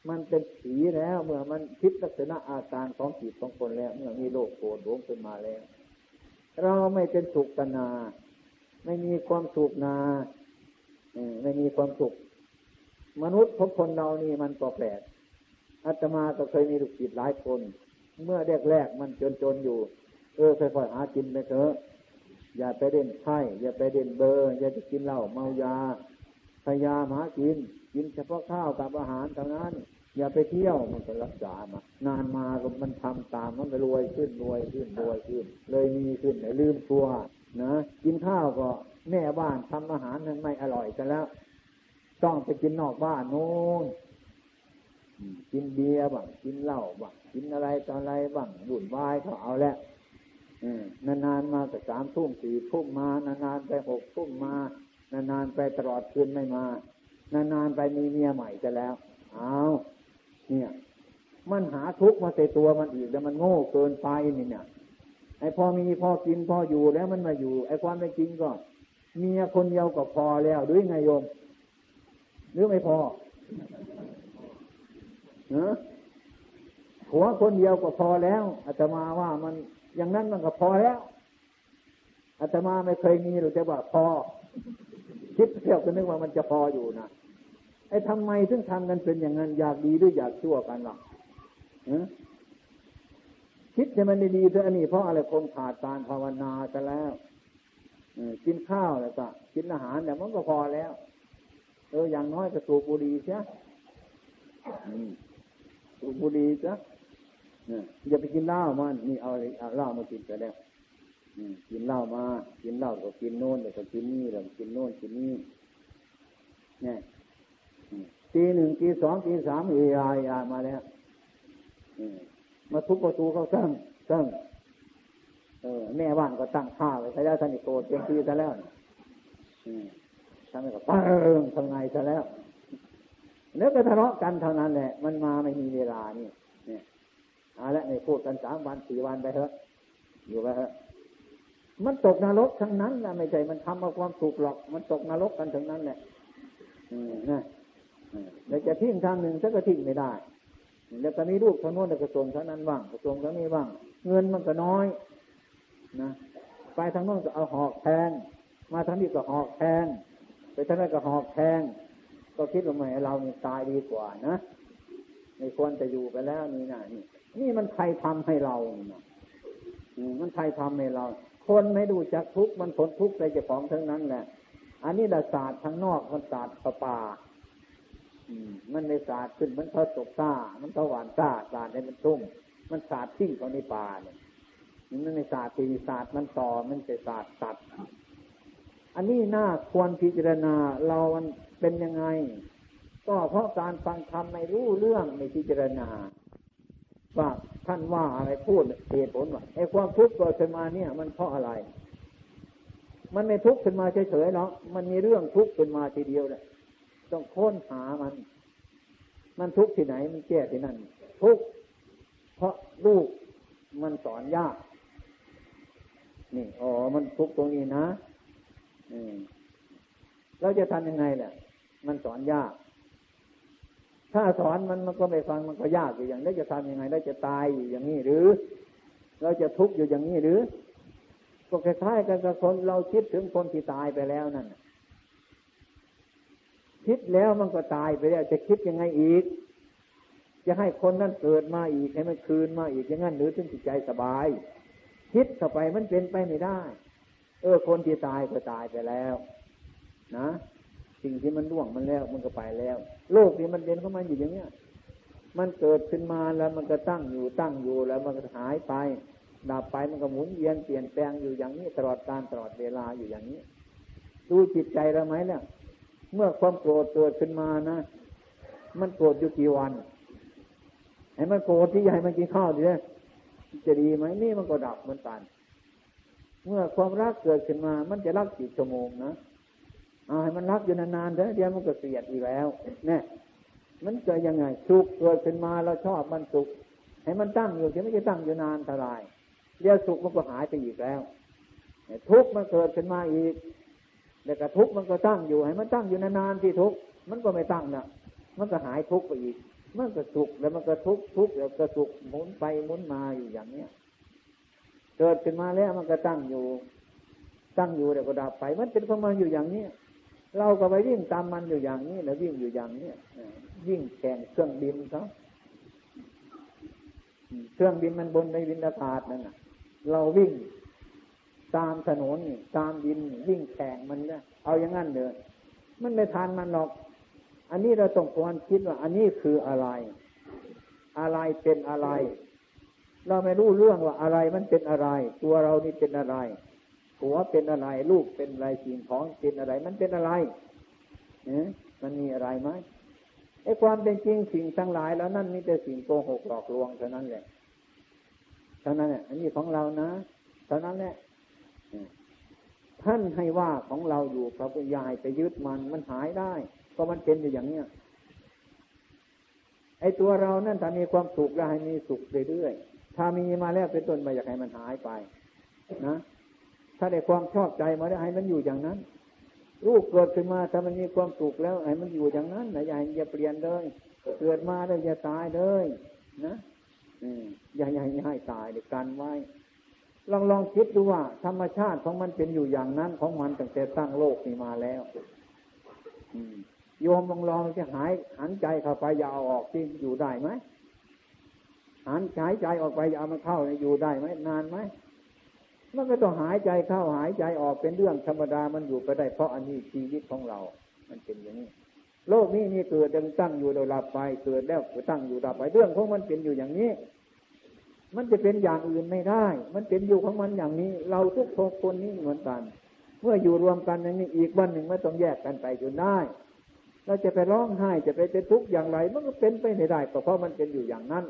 มันเป็นผีแล้ว เมื่อมันคิดลักษณะอาการของจิตของคนแล้ว เมื่อมีโลกโกรธหลงขึ้นมาแล้ว เราไม่เป็นสุขนา ไม่มีความสุขนาไม่มีความสุข มนุษย์พบคนเรานี่มันก็แปลกอาตมาก็เคยมีลูกศิษย์หลายคน เมื่อแรกๆมันจนจนอยู่เออค่อยๆหากินไปเถอะอย่าไปเด่นไข่อย่าไปเด่นเบอร์ อย่าไปกินเหล้าเมายาพยายามหากิน กินเฉพาะข้าวกับอาหารเท่านั้น อย่าไปเที่ยวมันก็รักษามานานมาก็มันทำตามมันไปรวยขึ้นรวยขึ้นรวยขึ้น เลยมีขึ้นลืมตัวนะกินข้าวก็แม่บ้านทำอาหารนั้นไม่อร่อยกันแล้ว ต้องไปกินนอกบ้านโน้นกินเบียร์บ้างกินเหล้าบ้างกินอะไรตอนอะไรบ้างบุ่นวายเขาเอาแล้วนานๆมาแต่สามทุ่มสี่ทุ่มมานานๆไปหกทุ่มมานานๆไปตลอดคืนไม่มานานๆไปมีเมียใหม่จะแล้ว เอา เนี่ย มันหาทุกข์มาใส่ตัวมันอีกแล้วมันโง่เกินไปนี่เนี่ยไอ้พอมีพอกินพออยู่แล้วมันมาอยู่ ไอ้ความไม่จริงก็เมียคนเดียวก็พอแล้วด้วยไงโยม หรือไม่พอเนอะหัวคนเดียวก็พอแล้วอาตมาว่ามันอย่างนั้นมันก็พอแล้วอาตมาไม่เคยมีหรือจะว่าพอ คิดเที่ยวก็นึกว่ามันจะพออยู่นะ อ้ทำไมถึงทำกันเป็นอย่างนั้น อยากดีหรืออยากชั่วกันหรอคิดจะมันดีๆเถอะอันนี้เพราะอะไรคนขาดการภาวนาจะแล้วกินข้าวแล้วก็กินอาหารแต่มันก็พอแล้ว เอออย่างน้อยก็สูบบุหรี่ใช่สูบบุหรี่จ้ะอย่าไปกินเหล้ามันนี่เอาเอาเหล้ามากินก็แล้วกินเหล้ามา กินเหล้าก็กินโน่นเดี๋ยวก็กินนี่เดี๋ยวกินโน่นกินนี่เนี่ย ตีหนึ่งตีสองตีสามเอยายามาแล้วมาทุบประตูเขาสร้างสร้างเออแม่บ้านก็ตั้งข้าไว้ใช้แล้วท่านอีโกรธเต็มที่ซะแล้วทำให้กับปังทางในซะแล้วแล้วก็ทะเลาะกันเท่านั้นแหละ มันมาไม่มีเวลานี่เนี่ยเอาละในพูดกันสามวันสี่วันไปเถอะ อยู่ไปเถอะ มันตกนรกทั้งนั้นนะไม่ใช่มันทำมาความสุขหรอก มันตกนรกกันทั้งนั้นแหละอืมนะ แล้วจะทิ้งทางหนึ่งฉันก็ทิ้งไม่ได้ แล้วก็มีลูกทางโน้นกระทรวงทางนั้นบ้างกระทรวงทางนี้บ้าง เงินมันก็น้อยนะไปทางโน้นก็เอาหอกแทงมาทางนี้ก็หอกแทงไปทางนั้นก็หอกแทงก็คิดว่าไม่เรานี่ตายดีกว่านะไม่ควรจะอยู่ไปแล้วนี่นะนี่ นี่มันใครทำให้เราเนี่ยมันใครทำให้เรา คนไม่ดูจักทุกมันผลทุกข์ในเจ้าของทั้งนั้นแหละ อันนี้ดาศาสตร์ทางนอกมันศาสตร์ป่า มันในศาสตร์ขึ้นมันเขาตกซ่ามันเขาหวานซ่าศาสตร์ในมันตุ้มมันศาสตร์ทิ้งเขาในป่าเนี่ยมันในศาสตร์ปีศาสตร์มันต่อมันเป็นศาสตร์ตัดอันนี้น่าควรพิจารณาเรามันเป็นยังไง ก็เพราะการฟังธรรมไม่รู้เรื่องไม่พิจารณา ว่าท่านว่าอะไรพูดเหตุผลว่าไอ้ความทุกข์เกิดขึ้นมาเนี่ย มันเพราะอะไร มันไม่ทุกข์ขึ้นมาเฉยๆหรอกมันมีเรื่องทุกข์ขึ้นมาทีเดียวเลย ต้องค้นหามัน มันทุกข์ที่ไหนมันแก้ที่นั่น ทุกข์เพราะลูกมันสอนยาก นี่อ๋อมันทุกข์ตรงนี้นะอืมเราจะทำยังไงเนี่ยมันสอนยาก ถ้าสอนมันมันก็ไม่ฟังมันก็ยากอยู่อย่างนี้จะทำยังไงเราจะตายอยู่อย่างนี้หรือ เราจะทุกข์อยู่อย่างนี้หรือก็คล้ายๆกันกับคนเราคิดถึงคนที่ตายไปแล้วนั่น คิดแล้วมันก็ตายไปแล้ว จะคิดยังไงอีก จะให้คนนั้นเกิดมาอีกให้มันคืนมาอีกอย่างนั้นหรือถึงจิตใจสบาย คิดเข้าไปมันเป็นไปไม่ได้ เออ คนที่ตายก็ตายไปแล้ว นะสิ่งที่มันล่วงมันแล้ว มันก็ไปแล้ว โลกนี้มันเด่นเข้ามาอยู่อย่างเนี้ยมันเกิดขึ้นมาแล้วมันก็ตั้งอยู่ตั้งอยู่แล้วมันก็หายไปดับไปมันก็หมุนเวียนเปลี่ยนแปลงอยู่อย่างนี้ตลอดการตลอดเวลาอยู่อย่างนี้ ดูจิตใจเราไหมเนี่ย เมื่อความโกรธเกิดขึ้นมานะ มันโกรธอยู่กี่วันไอ้มันโกรธที่ใหญ่มันกินข้าวดีเลยจะดีไหมนี่มันก็ดับเหมือนกัน เมื่อความรักเกิดขึ้นมา มันจะรักกี่ชั่วโมงนะเอาให้มันรักอยู่นานๆเถอะเดี๋ยวมันก็เสียดอีกแล้วเนี่ยมันเกิดยังไงสุขเกิดขึ้นมาเราชอบมันสุข ให้มันตั้งอยู่ที่ไม่จะตั้งอยู่นานเท่าไรเดี๋ยวสุขมันก็หายไปอีกแล้วทุกข์มันเกิดขึ้นมาอีก แล้วก็ทุกมันก็ตั้งอยู่ให้มันตั้งอยู่นานๆที่ทุกมันก็ไม่ตั้งนะมันก็หายทุกไปอีก มันก็สุขแล้วมันก็ทุกทุกแล้วก็สุขหมุนไปหมุนมาอยู่อย่างเนี้ยเกิดขึ้นมาแล้วมันก็ตั้งอยู่ ตั้งอยู่แล้วก็ดับไป มันเป็นของมันอยู่อย่างเนี้ยเราก็ไปวิ่งตามมันอยู่อย่างนี้แล้ววิ่งอยู่อย่างนี้วิ่งแข่งเครื่องบินเขาเครื่องบินมันบนในวินอากาศนั่นน่ะ เราวิ่ง ตามถนนตามดินวิ่งแข่งมันเนี่ยเอาอย่างนั้นเลยมันไม่ทานมันหรอก อันนี้เราต้องควรคิดว่า อันนี้คืออะไร อะไรเป็นอะไร เราไม่รู้เรื่องว่าอะไรมันเป็นอะไร ตัวเรานี่เป็นอะไรหัวเป็นอะไร ลูกเป็นอะไรสิ่งของเป็นอะไร มันเป็นอะไรเนี่ยมันมีอะไรไหมไอ้ความเป็นจริงสิ่งทั้งหลายแล้วนั่นมีแต่สิ่งโกหกหลอกลวงเท่านั้นแหละเท่านั้นแหละอันนี้ของเรานะเท่านั้นแหละ ท่านให้ว่าของเราอยู่พระพุทธยายไปยึดมันมันหายได้ก็มันเป็นอยู่อย่างเนี้ยไอตัวเรานั่นถ้ามีความสุขแล้วให้มีสุขเรื่อยๆถ้ามีมาแล้วเป็นต้นมาอยากให้มันหายไปนะถ้าได้ความชอบใจมาแล้วให้มันอยู่อย่างนั้นรูปเกิดขึ้นมาถ้ามันมีความสุขแล้วให้มันอยู่อย่างนั้นนะอย่าอย่าเปลี่ยนเลยเกิดมาแล้วอย่าตายเลยนะอย่าอย่าอย่าให้ตายเดี๋ยวกันไว้ ลองลองคิดดูว่า ธรรมชาติของมันเป็นอยู่อย่างนั้นของมันตั้งแต่สร้างโลกนี้มาแล้วโยมลองลองจะหายหันใจเข้าไปอย่าเอาออกที่อยู่ได้ไหมหันหายใจออกไปอย่าเอามันเข้าอยู่ได้ไหมนานไหมมันก็ต้องหายใจเข้าหายใจออกเป็นเรื่องธรรมดามันอยู่ไปได้เพราะอันนี้ชีวิตของเรา มันเป็นอย่างนี้ โลกนี้มีเกิดดังตั้งอยู่โดยลับไปเกิดแล้วก็ตั้งอยู่ดับไปเรื่องของมันเป็นอยู่อย่างนี้ มันจะเป็นอย่างอื่นไม่ได้ มันเป็นอยู่ของมันอย่างนี้ เราทุกคนนี้เหมือนกัน เมื่ออยู่รวมกันอย่างนี้อีกวันหนึ่งไม่ต้องแยกกันไปจนได้ เราจะไปร้องไห้จะไปเป็นทุกข์อย่างไร มันก็เป็นไปไม่ได้เพราะมันเป็นอยู่อย่างนั้น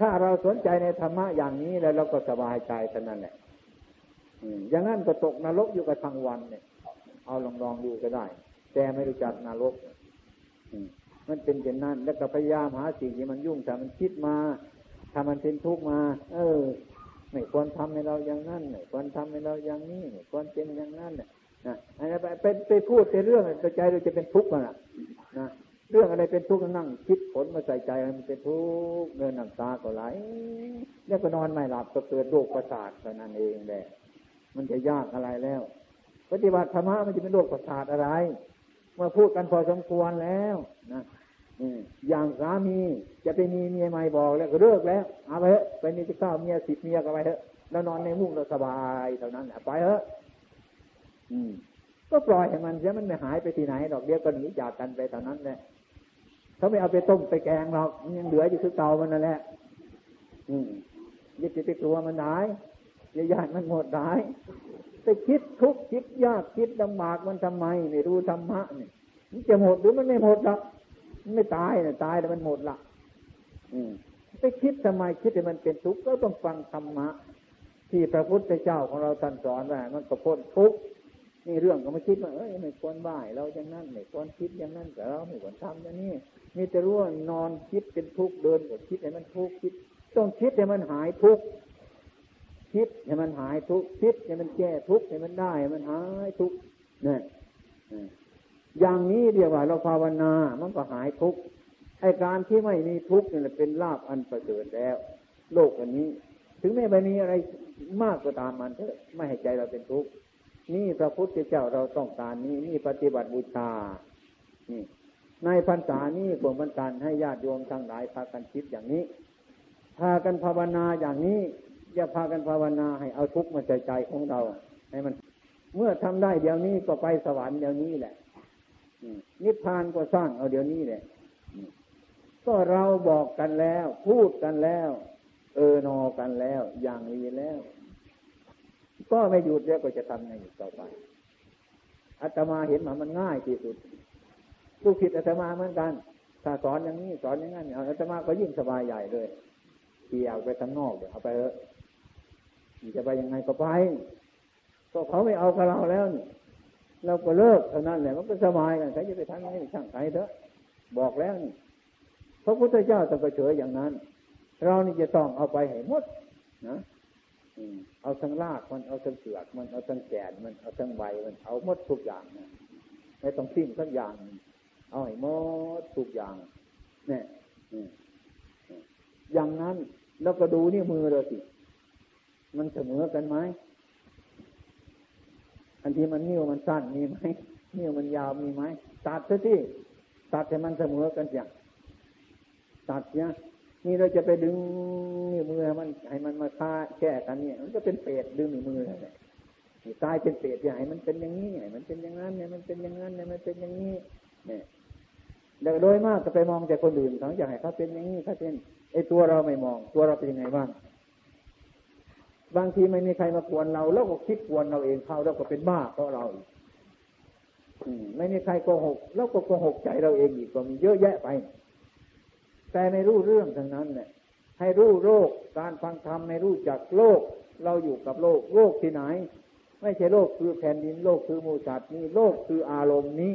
ถ้าเราสนใจในธรรมะอย่างนี้แล้วเราก็สบายใจเท่านั้นแหละอย่างนั้นก็ตกนรกอยู่กับทางวันเนี่ย เอาลองลองดูก็ได้ แต่ไม่รู้จักนรกมันเป็นเช่นนั้น แล้วก็พยายามหาสิ่งที่มันยุ่งแต่มันคิดมา ถ้ามันเป็นทุกข์มา เออไม่ควรทำให้เราอย่างนั้นไม่ควรทำให้เราอย่างนี้ไม่ควรเป็นอย่างนั้นเนี่ยนะอะไรไปไปไปพูดในเรื่องใจเราจะเป็นทุกข์นะนะเรื่องอะไรเป็นทุกข์นั่ง คิดผลมาใส่ใจมันเป็นทุกข์เงินน้ำตาก็ไหลแล้วก็นอนไม่หลับก็เกิดโรคประสาทเท่านั้นเองแหละมันจะยากอะไรแล้ว ปฏิบัติธรรมะมันจะเป็นโรคประสาทอะไรมาพูดกันพอสมควรแล้วนะ อย่างสามีจะไปมีเมียใหม่บอกแล้วก็เลิกแล้วเอาไปเถอะไปมีจะข้าวเมียสิบเมียก็ไปเถอะแล้วนอนในมุ้งเราสบายเท่านั้นไปเถอะอืมก็ปล่อยให้มันเสียมันไม่หายไปที่ไหนดอกเดียวก็หนีจากกันไปเท่านั้นแหละเขาไม่เอาไปต้มไปแกงหรอกมันยังเหลืออยู่คือเก่ามันนั่นแหละอืมยึดไปกลัวมันหายอย่าญามันหมดหายไปคิดทุกข์คิดยากคิดลำบากมันทำไมไม่รู้ธรรมะนี่มันจะหมดหรือมันไม่หมดหรอก ไม่ตายนะตายแล้วมันหมดละอืมไปคิดทำไมคิดให้มันเป็นทุกข์ก็ต้องฟังธรรมะ ที่พระพุทธเจ้าของเราท่านสอนว่ามันก็พ้นทุกข์นี่เรื่องก็ไม่คิดว่าเอ้ยไม่ควรบ่ายเราอย่างนั้นไม่ควรคิดอย่างนั้นแต่เราไม่ควรทำอย่างนี้มีแต่รู้ว่านอนคิดเป็นทุกข์เดินก็คิดให้มันทุกข์คิด ต้องคิดให้มันหายทุกข์คิดให้มันหายทุกข์คิดให้มันแก้ทุกข์ให้มันได้ให้มันหายทุกข์เนี่ย อย่างนี้เรียกว่าเราภาวนา มันก็หายทุกข์ไอการที่ไม่มีทุกข์นี่แหละเป็นลาบอันประเสริฐแล้ว โลกอันนี้ ถึงแม้ไม่มีอะไรมากก็ตามมันเถอะไม่ให้ใจเราเป็นทุกข์นี่พระพุทธเจ้าเราต้องการนี้นี่ปฏิบัติบูชานี่ในพรรษานี้ผมบรรการให้ญาติโยมทั้งหลายพากันคิดอย่างนี้ พากันภาวนาอย่างนี้ อย่าพากันภาวนาให้เอาทุกข์มาใจใจของเรา ให้มัน เมื่อทำได้เดี๋ยวนี้ก็ไปสวรรค์เดี๋ยวนี้แหละ นิพพานก็สร้างเอาเดี๋ยวนี้แหละก็เราบอกกันแล้ว พูดกันแล้ว เออนอกันแล้ว อย่างนี้แล้ว ก็ไม่หยุดแล้วก็จะทำไงต่อไปอาตมาเห็นมามันง่ายที่สุดผู้คิดอาตมาเหมือนกัน ถ้าสอนอย่างนี้สอนอย่างนั้นอาตมาก็ยิ่งสบายใหญ่เลยเที่ยวไปทางนอกเดี๋ยวเอาไปเถอะจะไปยังไงก็ไปก็เขาไม่เอากับเราแล้วนี่ เราก็เลิกเท่านั้นแหละมันก็สบายกันใครจะไปทำอะไรช่างใครเถอะ บอกแล้วนี่พระพุทธเจ้าต้องกระเฉยอย่างนั้น เรานี่จะต้องเอาไปให้หมดนะเอาทั้งรากมันเอาทั้งเปลือกมันเอาทั้งแก่นมันเอาทั้งใบมันเอาหมดทุกอย่างนะไม่ต้องทิ้งสักอย่าง เอาให้หมดทุกอย่างเนี่ยอย่างนั้นแล้วก็ดูนี่มือเราสิ มันเสมอกันไหม อันที่มันนิ้วมันสั้นมีไหมนิ้วมันยาวมีไหมตัดซะที่ตัดให้มันเสมอกันอย่างตัดเนี่ยนี่เราจะไปดึงนิ้วมือให้มันให้มันมาฆ่าแก้กันเนี่ย มันก็เป็นเปรตดึงนิ้วมือเลยตายเป็นเปรตอย่าให้มันเป็นอย่างนี้ให้มันเป็นอย่างนั้นเนี่ยมันเป็นอย่างนั้นเนี่ยมันเป็นอย่างนี้ เนี่ยแต่โดยมากจะไปมองแต่คนอื่นเขาอยากให้เขาเป็นอย่างนี้เขาเป็นไอ้ตัวเราไม่มอง ตัวเราเป็นยังไงบ้าง บางทีไม่มีใครมากวนเราแล้วก็คิดกวนเราเองเขาเราก็เป็นบ้าเพราะเราไม่มีใครโกหกแล้วก็โกหกใจเราเองอีกก็มีเยอะแยะไป แต่ไม่รู้เรื่องทั้งนั้นเนี่ยให้รู้โรคการฟังธรรมไม่รู้จักโลก เราอยู่กับโลก โลกที่ไหน ไม่ใช่โลกคือแผ่นดินโลกคือมูสัตว์นี้โลกคืออารมณ์นี้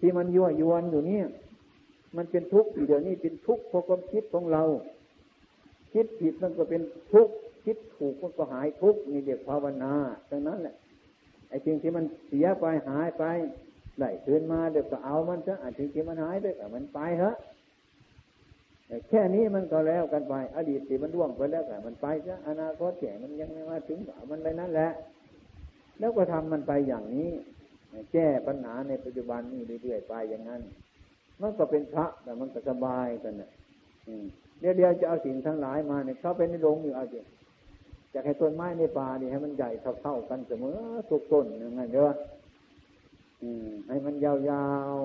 ที่มันยั่วยวนอยู่เนี่ย มันเป็นทุกข์เดี๋ยวนี้เป็นทุกข์เพราะความคิดของเรา คิดผิดมันก็เป็นทุกข์ คิดถูกมันก็หายทุกข์นี่เรียกภาวนาดังนั้นแหละไอ้สิ่งที่มันเสียไปหายไปได้คืนมาเดี๋ยวก็เอามันซะไอ้สิ่งที่มันหายไปก็มันไปเถอะแค่นี้มันก็แล้วกันไป อดีตที่มันร่วงไปแล้วก็มันไปซะอนาคตแก่มันยังไม่มาถึงมันไปนั่นแหละ แล้วก็ทำมันไปอย่างนี้แก้ปัญหาในปัจจุบันนี่เรื่อยๆไปอย่างนั้น มันก็เป็นพระแต่มันก็สบายกันนะเดี๋ยวเดียวจะเอาสิ่งทั้งหลายมาเนี่ยเขาไปในโรงอยู่เอาเดียว จะให้ต้นไม้ในป่านี่ให้มันใหญ่เท่าๆกันเสมอทุกต้นอย่างนั้นเด้อให้มันยาว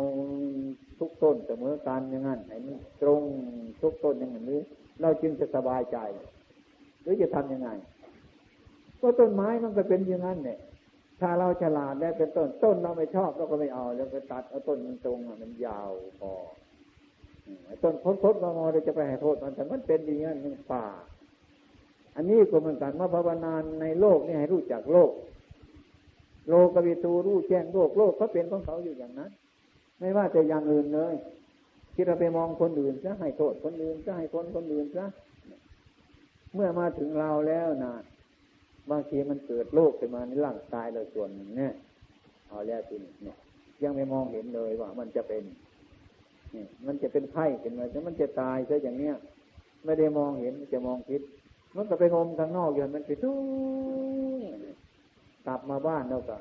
ๆทุกต้นเสมอกันอย่างนั้นให้มันตรงทุกต้นอย่างนั้นหรือเราจึงจะสบายใจ หรือจะทํำยังไงก็ต้นไม้มันก็เป็นอย่างนั้นเนี่ย ถ้าเราฉลาดแล้วเป็นต้นต้นเราไม่ชอบเราก็ไม่เอาแล้วไปตัดเอาต้นมันตรงมันยาวพอต้นพดพดงอเราจะไปให้โทษมันแต่มันเป็นอย่างนั้นมันป่า อันนี้ก็เหมือนกันมาภาวนาในโลกนี่ให้รู้จักโลก โลกวิตูรู้แจ้งโลกโลกเขาเป็นของเขาอยู่อย่างนั้น ไม่ว่าจะอย่างอื่นเลยคิดเราไปมองคนอื่นซะให้โทษคนอื่นซะให้คนคนอื่นซะเมื่อมาถึงเราแล้วนะบางทีมันเกิดโรคขึ้นมาในร่างกายเราส่วนหนึ่งเนี่ยเอาแล้วทีนี้เนี่ย ยังไม่มองเห็นเลยว่ามันจะเป็นนี่มันจะเป็นไข้ขึ้นมาแต่มันจะตายซะอย่างเนี้ย ไม่ได้มองเห็นจะมองคิด มันก็ไปงมข้างนอกอยู่มันไปทุกกลับมาบ้านเราก็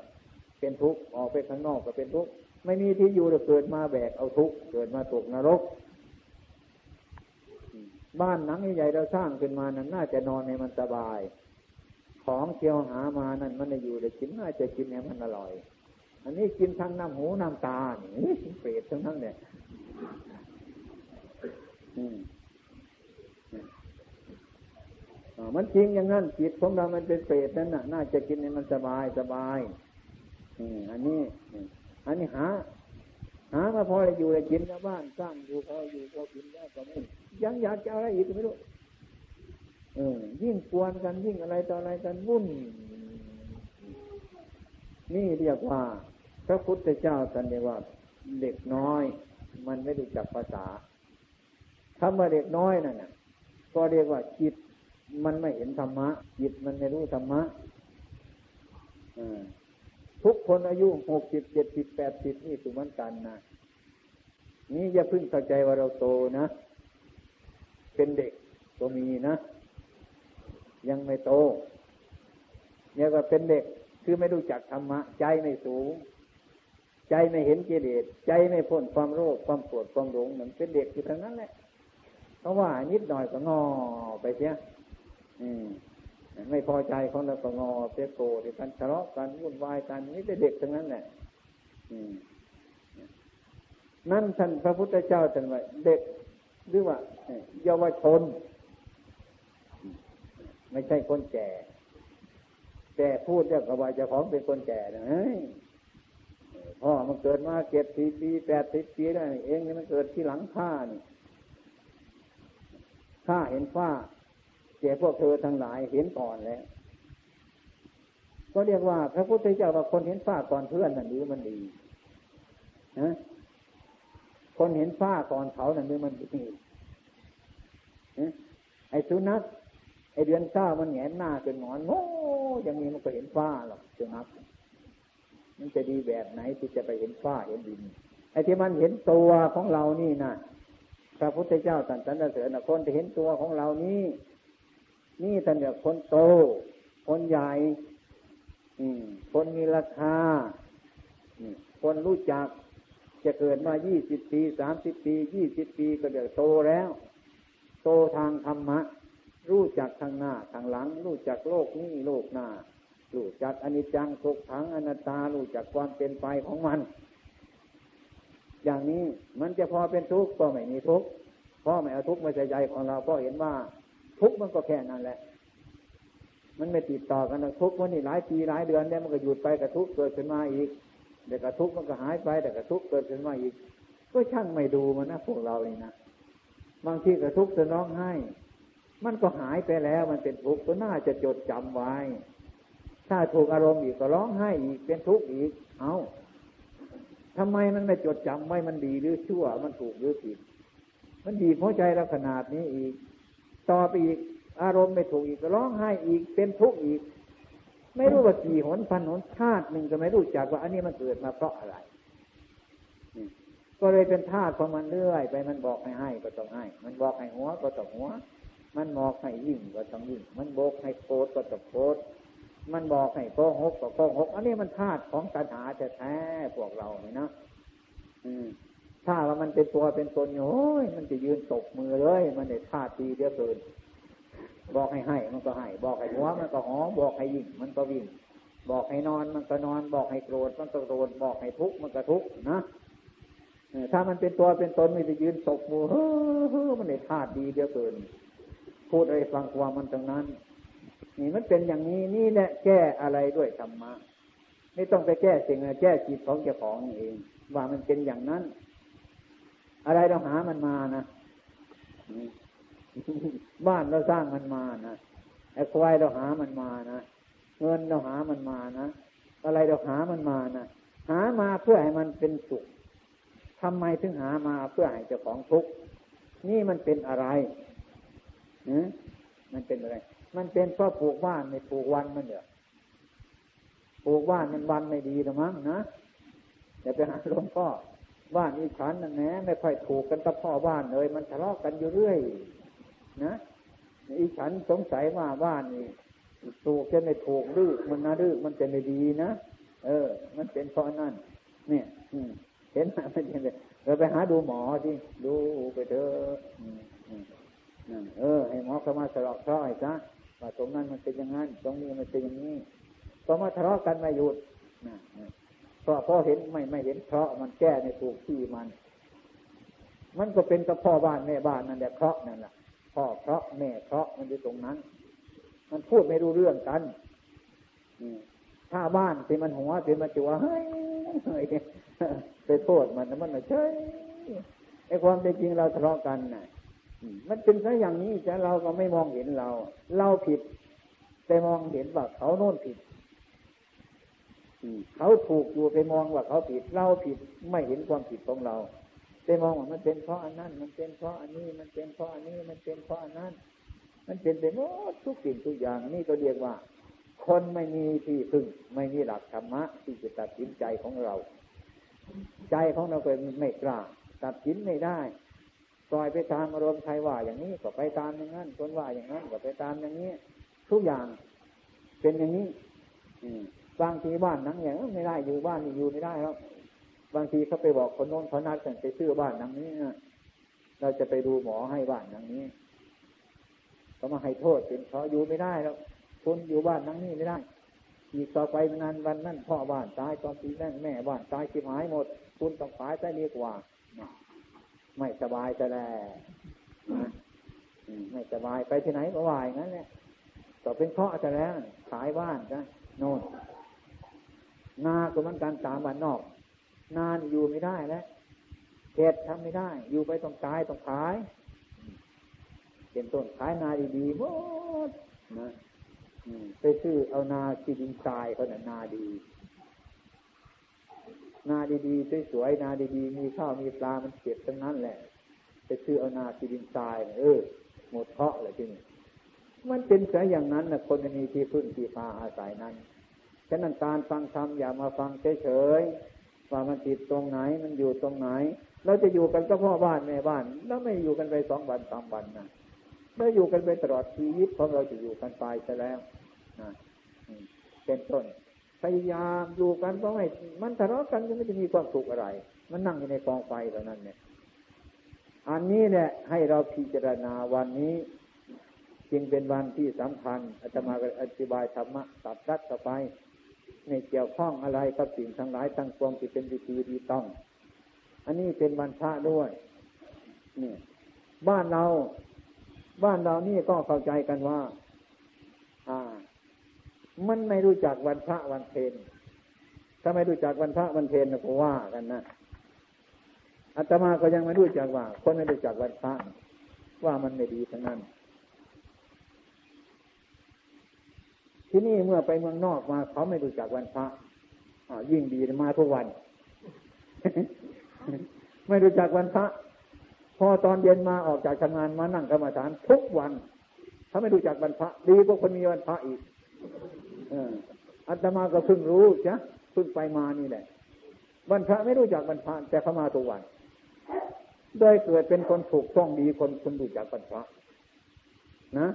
เป็นทุกข์ออกไปข้างนอกก็เป็นทุกข์ไม่มีที่อยู่เราเกิดมาแบกเอาทุกข์เกิดมาตกนรก บ้านหนังใหญ่เราสร้างขึ้นมานั้นน่าจะนอนในมันสบาย ของเที่ยวหามานั้นมันจะอยู่ได้กินน่าจะกินให้มันอร่อย อันนี้กินทั้งน้ำหูน้ำตานี่เปรตทั้งนั้นเนี่ยมั มันจริงอย่างนั้นจิตของเรามันเป็นเปรตนั่นน่ะ น่าจะกินให้มันสบายสบายอันนี้ อันนี้หา หามาพอจะอยู่จะกินแล้วบ้านสร้างอยู่พออยู่พอกินแล้วก็ไม่ยังอยากจะอะไรอีกไม่รู้เออยิ่งกวนกันยิ่งอะไรต่ออะไรกันวุ่น นี่เรียกว่า พระพุทธเจ้าสันนิว่า เด็กน้อย มันไม่รู้จักภาษาคำว่าเด็กน้อยนั่นน่ะ ก็เรียกว่าจิต มันไม่เห็นธรรมะจิตมันไม่รู้ธรรมะทุกคนอายุหกสิบเจ็ดสิบแปดสิบนี่ถือมันกันนะนี่อย่าพึ่งเข้าใจว่าเราโตนะ เป็นเด็กก็มีนะ ยังไม่โตเนี่ยก็เป็นเด็กคือไม่รู้จักธรรมะ ใจไม่สูง ใจไม่เห็นกิเลสใจไม่พ้นความโลภความโกรธความหลงเหมือนเป็นเด็กอยู่ทั้งนั้นแหละเพราะว่านิดหน่อยก็งอไปเสีย อืมไม่พอใจของเราก็งอเสียโกรธกันทะเลาะกันวุ่นวายกันนี่เด็กทั้งนั้นแหละนั่นท่านพระพุทธเจ้าท่านว่าเด็กหรือว่าเยาวชน ไม่ใช่คนแก่ แต่พูดเรื่องกับว่าจะของเป็นคนแก่นะพ่อมันเกิดมาเจ็ดสี่ปีแปดสิบปีได้เองนี่มันเกิดที่หลังข้านี่ข้าเห็นฟ้า แก่พวกเธอทั้งหลายเห็นก่อนแล้ว ก็เรียกว่า พระพุทธเจ้าว่าคนเห็นฝ้าก่อนเพื่อนนั่นหรือมันดีนะคนเห็นฝ้าก่อนเขานั่นหรือมันดีนะไอ้สุนัขไอ้เดือนเก้ามันแงหน้าเป็นหงอนโง่ยังมีมันก็เห็นฝ้าหรอกสุนัขมันจะดีแบบไหนที่จะไปเห็นฝ้าเห็นดิน ไอ้ที่มันเห็นตัวของเรานี่นะพระพุทธเจ้าตรัสรรเสริญคนที่เห็นตัวของเรานี่ นี่ท่านเรียกคนโต คนใหญ่คนมีราคาคนรู้จัก จะเกิดมายี่สิบปีสามสิบปียี่สิบปีก็เดี๋ยวโตแล้ว โตทางธรรมะ รู้จักทางหน้าทางหลัง รู้จักโลกนี้โลกหน้ารู้จักอนิจจังทุกขังอนัตตารู้จักความเป็นไปของมัน อย่างนี้มันจะพอเป็นทุกข์ก็ไม่มีทุกข์เพราะไม่เอาทุกข์มาใส่ใจของเราก็เห็นว่า ทุกมันก็แค่นั้นแหละ มันไม่ติดต่อกันนะทุกวันนี้หลายปีหลายเดือนเนี่ยมันก็หยุดไปกระทุกเกิดขึ้นมาอีกเดี๋ยวกระทุกมันก็หายไปแต่กระทุกเกิดขึ้นมาอีก ก็ช่างไม่ดูมันนะพวกเราเองนะบางทีกระทุกจะร้องไห้ มันก็หายไปแล้ว มันเป็นทุกข์ก็น่าจะจดจำไว้ ถ้าถูกอารมณ์อีกก็ร้องไห้อีกเป็นทุกข์อีก เอาทำไมมันไม่จดจำไว้มันดีหรือชั่ว มันถูกหรือผิด มันดีเพราะใจเราขนาดนี้อีก ต่อไปอีก อารมณ์ไม่ถูกอีกร้องไห้อีกเป็นทุกข์อีก ไม่รู้ว่ากี่หนพันหนชาติหนึ่งก็ไม่รู้จักว่า อันนี้มันเกิดมาเพราะอะไรก็เลยเป็นธาตุของมันเรื่อย ไปมันบอกให้ให้ก็ต้องให้ มันบอกให้หัวก็ต้องหัว มันบอกให้ยิ่งก็ต้องยิ่ง มันบอกให้โกรก็ต้องโกรมันบอกให้โกหกก็โกหก อันนี้มันธาตุของตัณหาแท้ๆพวกเราเนี่ยนะ เป็นตัวเป็นตนโอ้ยมันจะยืนตกมือเลย มันเด็ดท่าตีเดียวเกินบอกให้ให้มันก็ให้ บอกให้หัวมันก็หอบอกให้ยิ่งมันก็วิ่ง บอกให้นอนมันก็นอน บอกให้โกรธมันก็โกรธบอกให้ทุกข์มันก็ทุกข์นะถ้ามันเป็นตัวเป็นตนมันจะยืนตกมือเฮ้อมันเด็ดท่าดีเดียวเกิน พูดอะไรฟังความมันตรงนั้น นี่มันเป็นอย่างนี้นี่แหละแก้อะไรด้วยธรรมะไม่ต้องไปแก้สิ่งแก้จิตของเจ้าของเอง ว่ามันเป็นอย่างนั้น อะไรเราหามันมานะบ้านเราสร้างมันมานะไอ้ควายเราหามันมานะเงินเราหามันมานะอะไรเราหามันมานะหามาเพื่อให้มันเป็นสุขทำไมถึงหามาเพื่อให้เจ้าของทุกข์นี่มันเป็นอะไรนมันเป็นอะไร มันเป็นเพราะปลูกบ้านไม่ปลูกวันมันเดือปลูกบ้านมันวันไม่ดีหรือมั้งนะอย่าไปหาหลวงพ่อ บ้านอีฉันนั่นแหละไม่ค่อยถูกกันกับพ่อบ้านเลย มันทะเลาะกันอยู่เรื่อย นะอีฉันสงสัยว่าบ้านนี่ถูกจะไม่ถูกดื้อมันนะดื้อมันจะไม่ดีนะเออ มันเป็นเพราะนั่นเนี่ยเห็นไหมมันเป็นเราไปหาดูหมอดิดูไปเถอะเออให้หมอเข้ามาสลอกเท่าไอ้ซะว่าตรงนั้นมันเป็นอย่างนั้นตรงนี้มันเป็นอย่างนี้ก็มาทะเลาะกันมาหยุดนะ เพราะพอเห็นไม่ไม่เห็นเพราะมันแก้ในถูกที่มัน มันก็เป็นกับพ่อบ้านแม่บ้านนั่นแหละเพราะนั่นแหละพ่อเพราะแม่เพราะมันอยู่ตรงนั้น มันพูดไม่รู้เรื่องกันถ้าบ้านที่มันหัวที่มันจัวเฮ้ยไปโทษมันมันไม่ใช่ไอ้ความเป็นจริงเราทะเลาะกันน่ะมันเป็นซะอย่างนี้แต่เราก็ไม่มองเห็นเรา เราผิด แต่มองเห็นว่าเขาโน่นผิด เขาถูกอยู่ไปมองว่าเขาผิดเราผิดไม่เห็นความผิดของเราไปมองว่ามันเป็นเพราะอันนั้น มันเป็นเพราะอันนี้ มันเป็นเพราะอันนี้ มันเป็นเพราะอันนั้น มันเป็นไปหมดทุกสิ่งทุกอย่างนี่ก็เรียกว่า คนไม่มีที่พึ่ง ไม่มีหลักธรรมะที่จะตัดสินใจของเรา ใจของเราเป็นไม่กล้าตัดสินไม่ได้ปล่อยไปตามอารมณ์ใครว่าอย่างนี้ก็ไปตามอย่างนั้นคนว่าอย่างนั้นก็ไปตามอย่างนี้ ทุกอย่างเป็นอย่างนี้ อื บางทีบ้านนั้นอย่างไม่ได้อยู่บ้านนี่อยู่ไม่ได้แล้วบางทีเขาไปบอกคนโน้นเขานัดกันไปซื้อบ้านนังนี้เราจะไปดูหมอให้บ้านนังนี้เขามาให้โทษเป็นเพราะอยู่ไม่ได้แล้วคุณอยู่บ้านนังนี้ไม่ได้ อีกต่อไปนานวันนั้นพ่อบ้านตายตอนปีนั่นแม่บ้านตายชิบหายหมด คุณต้องตายซะดีกว่า ไม่สบายจะแล้วไม่สบายไปที่ไหนก็วายงั้นเนี่ยต่อเป็นเพราะจะแล้วขายบ้านนะโน่น นาก็มันการสามวันนอก นานอยู่ไม่ได้แล้วเห็ดทำไม่ได้ อยู่ไปต้องตายต้องขายเป็นต้นขายนาดีๆหมดนะไปซื้อเอานาที่ดินทรายเขาเนี่ยนาดี นาดีๆสวยๆนาดีๆมีข้าวมีปลามันเก็บทั้งนั้นแหละ ไปซื้อเอานาที่ดินทรายเออหมดเพาะเลยที่นี่มันเป็นแค่อย่างนั้นนะคนมีที่พึ่งที่พาอาศัยนั้น ฉะนั้นการฟังธรรมอย่ามาฟังเฉยๆว่ามันติดตรงไหนมันอยู่ตรงไหน เราจะอยู่กันก็พ่อบ้านแม่บ้าน แล้วไม่อยู่กันไปสองวันสามวันนะเราอยู่กันไปตลอดชีวิตเพราะเราจะอยู่กันไปซะแล้วนะเป็นต้นพยายามอยู่กันเพราะไม่มันทะเลาะกันก็ไม่จะมีความสุขอะไร มันนั่งอยู่ในกองไฟเท่านั้นเนี่ย อันนี้เนี่ยให้เราพิจารณาวันนี้ จึงเป็นวันที่สำคัญอาจมาอธิบายธรรมะตัดรัดต่อไป ในเกี่ยวข้องอะไรกับสิ่งทั้งหลายตั้งความที่เป็นวิธีดีต้อง อันนี้เป็นวันพระด้วยนี่บ้านเรา บ้านเรานี่ก็เข้าใจกันว่า อ่า มันไม่รู้จักวันพระวันเพนถ้าไม่รู้จักวันพระวันเพนก็ว่ากันนะอาตมาก็ยังไม่รู้จักว่า คนไม่รู้จักวันพระว่ามันไม่ดีทั้งนั้น ที่นี่เมื่อไปเมืองนอกมาเขาไม่รู้จักวันพระยิ่งดีมาทุกวัน ไม่รู้จักวันพระพอตอนเย็นมาออกจากทำงานมานั่งกรรมฐานทุกวันเขาไม่รู้จักวันพระดีกว่าคนมีวันพระอีกอัตมาก็เพิ่งรู้จ้ะเพิ่งไปมานี่แหละวันพระไม่รู้จักวันพระแต่เขามาทุกวันโดยเกิดเป็นคนถูกต้องดีคนคนรู้จักวันพระนะ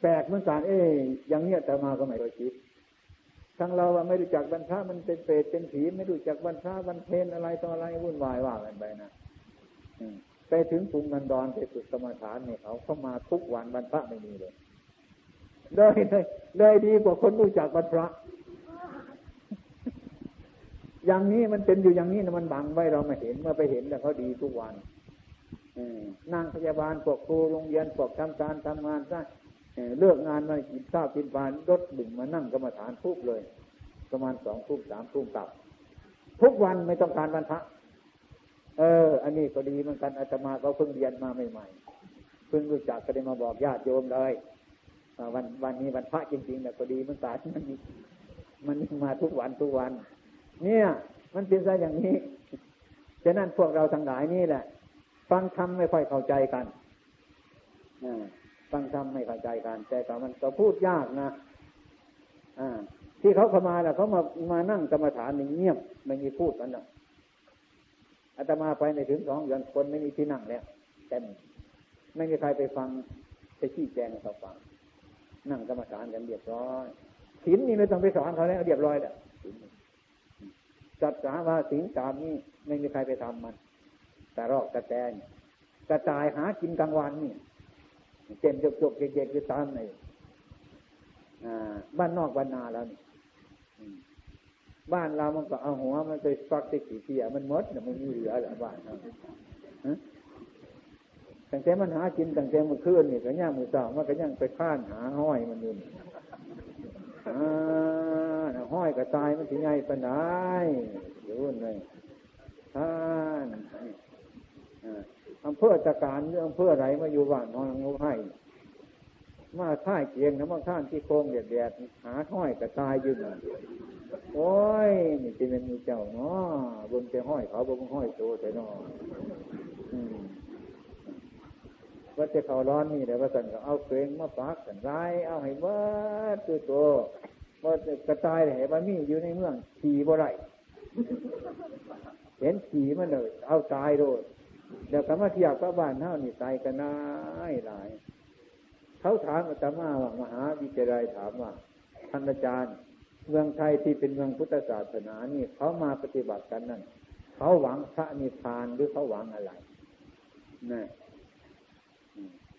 แปลกเหมือนกันเอ้ยอย่างเนี้ยแต่มาก็ไม่เคยคิดทั้งเราไม่รู้จักบรรพามันเป็นเปรตเป็นผีไม่รู้จักบรรพาบรรเพนอะไรต่ออะไรวุ่นวายว่ากันไปนะไปถึงกรุงกันดอนไปสุดสมถานเนี่ยเขาเข้ามาทุกวันบรรพาไม่มีเลยเลยเลยเลยดีกว่าคนรู้จักบรรพาอย่างนี้มันเป็นอยู่อย่างนี้นะมันบังไว้เราไม่เห็นเมื่อไปเห็นแต่เขาดีทุกวันนั่งพยาบาลพวกครูโรงเรียนพวกทำการทำงานซะ เลิกงานมากินข้าวกินปลารถดึงมานั่งกรรมฐานทุกเลย ประมาณสองทุ่มสามทุ่มกลับ ทุกวันไม่ต้องการวันพระเออ อันนี้ก็ดีเหมือนกันอาตมาก็เพิ่งเรียนมาใหม่ๆเพิ่งรู้จักก็ได้มาบอกญาติโยมเลยวันวันนี้วันพระจริงๆแต่ก็ดีเหมือนกันมันมันมาทุกวันทุกวัน เนี่ย มันเป็นซะอย่างนี้ฉะนั้นพวกเราทั้งหลายนี่แหละ ฟังธรรมไม่ค่อยเข้าใจกันอ ฟังธรรมไม่เข้าใจกันแต่ก็มันก็พูดยากนะ อ่า ที่เขาเข้ามาแล้วเขามามานั่งกรรมฐานเงียบไม่มีพูดกันนะอาตมาไปในถึงสองเดือนคนไม่มีที่นั่งแล้วเต็มไม่มีใครไปฟังไปชี้แจงเขาฟัง นั่งกรรมฐานกันเรียบร้อยศีลนี่ไม่ต้องไปสอนเขาแล้วเรียบร้อยแล้วจัดสาว่าสิงตามนี้ไม่มีใครไปทำมัน แต่รอกกระแตนกระจายหากินกลางวันนี่ เจ็มจกจกเด็กๆอยู่ตามในบ้านนอกบ้านนาแล้วนี่บ้านเรามันก็เอาหัวมันไปฟักติกี่เทียมันมดเนี่ยมันมีเหลือหรือบ้านเราตั้งแต่มันหากินตั้งแต่มันคืนนี่ก็ย่างมือสาวมันก็ย่างไปข้านหาห้อยมันอยู่ห้อยก็ตายมันถึงไงปนได้อยู่เลยท่าน อำเภอตะการเรื่องอำเภอไรมาอยู่บ้านนอนงูให้มาท่ายเกียงนะมาท่านที่โคงเดียดแดดหาห้อยก็ตายยู่น่โอ้ยนี่จะเป็นมีเจ้าเนาะบนจะห้อยเขาบนห้อยโตแต่นาะว่าจะเขาร้อนนี่แต่ว่าสันก็เอาเกรงมาปักสันไรเอาให้เบิดตัวโตว่ากระตายเห็นว่ามีอยู่ในเมืองขี่บ่ไรเห็นขี่มันเลยเอาตายโดย เดี๋ยวคำว่าเทียบกับบ้านเท่านี่ตายกันนายหลาย เขาถามอาตมาว่ามหาวิทยาลัยถามว่าท่านอาจารย์ เมืองไทยที่เป็นเมืองพุทธศาสนานี่เขามาปฏิบัติกันนั่นเขาหวังพระนิพพานหรือเขาหวังอะไรนี่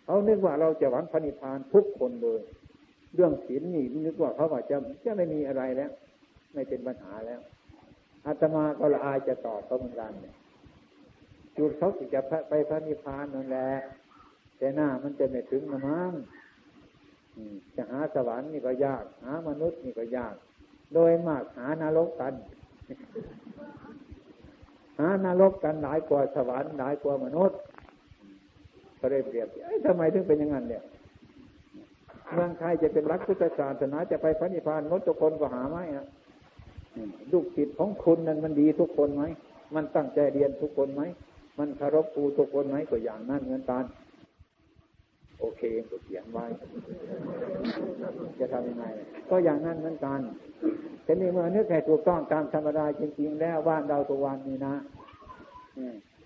เขานึกว่าเราจะหวังพระนิพพานทุกคนเลย เรื่องศีลนี่นึกว่าเขาว่าจะจะไม่มีอะไรแล้ว ไม่เป็นปัญหาแล้วอาตมาก็ละอายจะตอบเขาเหมือนกัน จุดเขาจะไปพระนิพพานนั่นแหละแต่หน้ามันจะไม่ถึงนะมั้งจะหาสวรรค์นี่ก็ยาก หามนุษย์นี่ก็ยาก โดยมากหานรกกัน หานรกกันหลายกว่าสวรรค์หลายกว่ามนุษย์ก็ได้เปรียบทำไมถึงเป็นอย่างนั้นเนี่ยเมืองไทยจะเป็นรักพุทธศาสนาจะไปพระนิพพานมดทุกคนก็หาไม่อะลูกศิษย์ของคุณนั้นมันดีทุกคนไหม มันตั้งใจเรียนทุกคนไหม มันคารพครูทุกคนไหมก็อย่างนั้นเหมือนกันโอเคก็เขียนไว้ จะทำยังไง ก็อย่างนั้นเหมือนกันทีนี้เมื่อนึกให้ถูกต้องตามธรรมดาจริง ๆ แล้วบ้านเราตัววันนี้นะ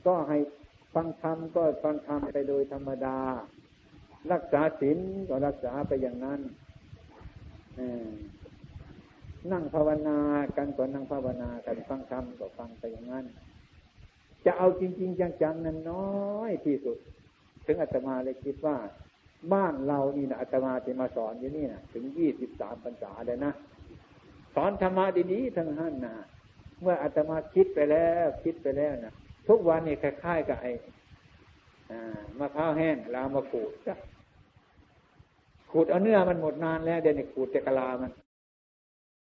ก็ให้ฟังธรรมก็ฟังธรรมไปโดยธรรมดา รักษาศีลก็รักษาไปอย่างนั้นนั่งภาวนากันก็นั่งภาวนากันฟังธรรมก็ฟังไปอย่างนั้น จะเอาจริง ๆ จังๆนั้นน้อยที่สุด ถึงอาตมาเลยคิดว่า บ้านเรานี่นะอาตมาจะมาสอนอยู่นี่นะถึงยี่สิบสามพรรษาเลยนะสอนธรรมะดีๆทั้งนั้นนะเมื่ออาตมาคิดไปแล้ว คิดไปแล้วนะทุกวันนี่คล้ายๆกับไอ้มะพร้าวแห้งเรามาขูดจ้ะขูดเอาเนื้อมันหมดนานแล้วเดี๋ยวนี้ขูดจะกะลามัน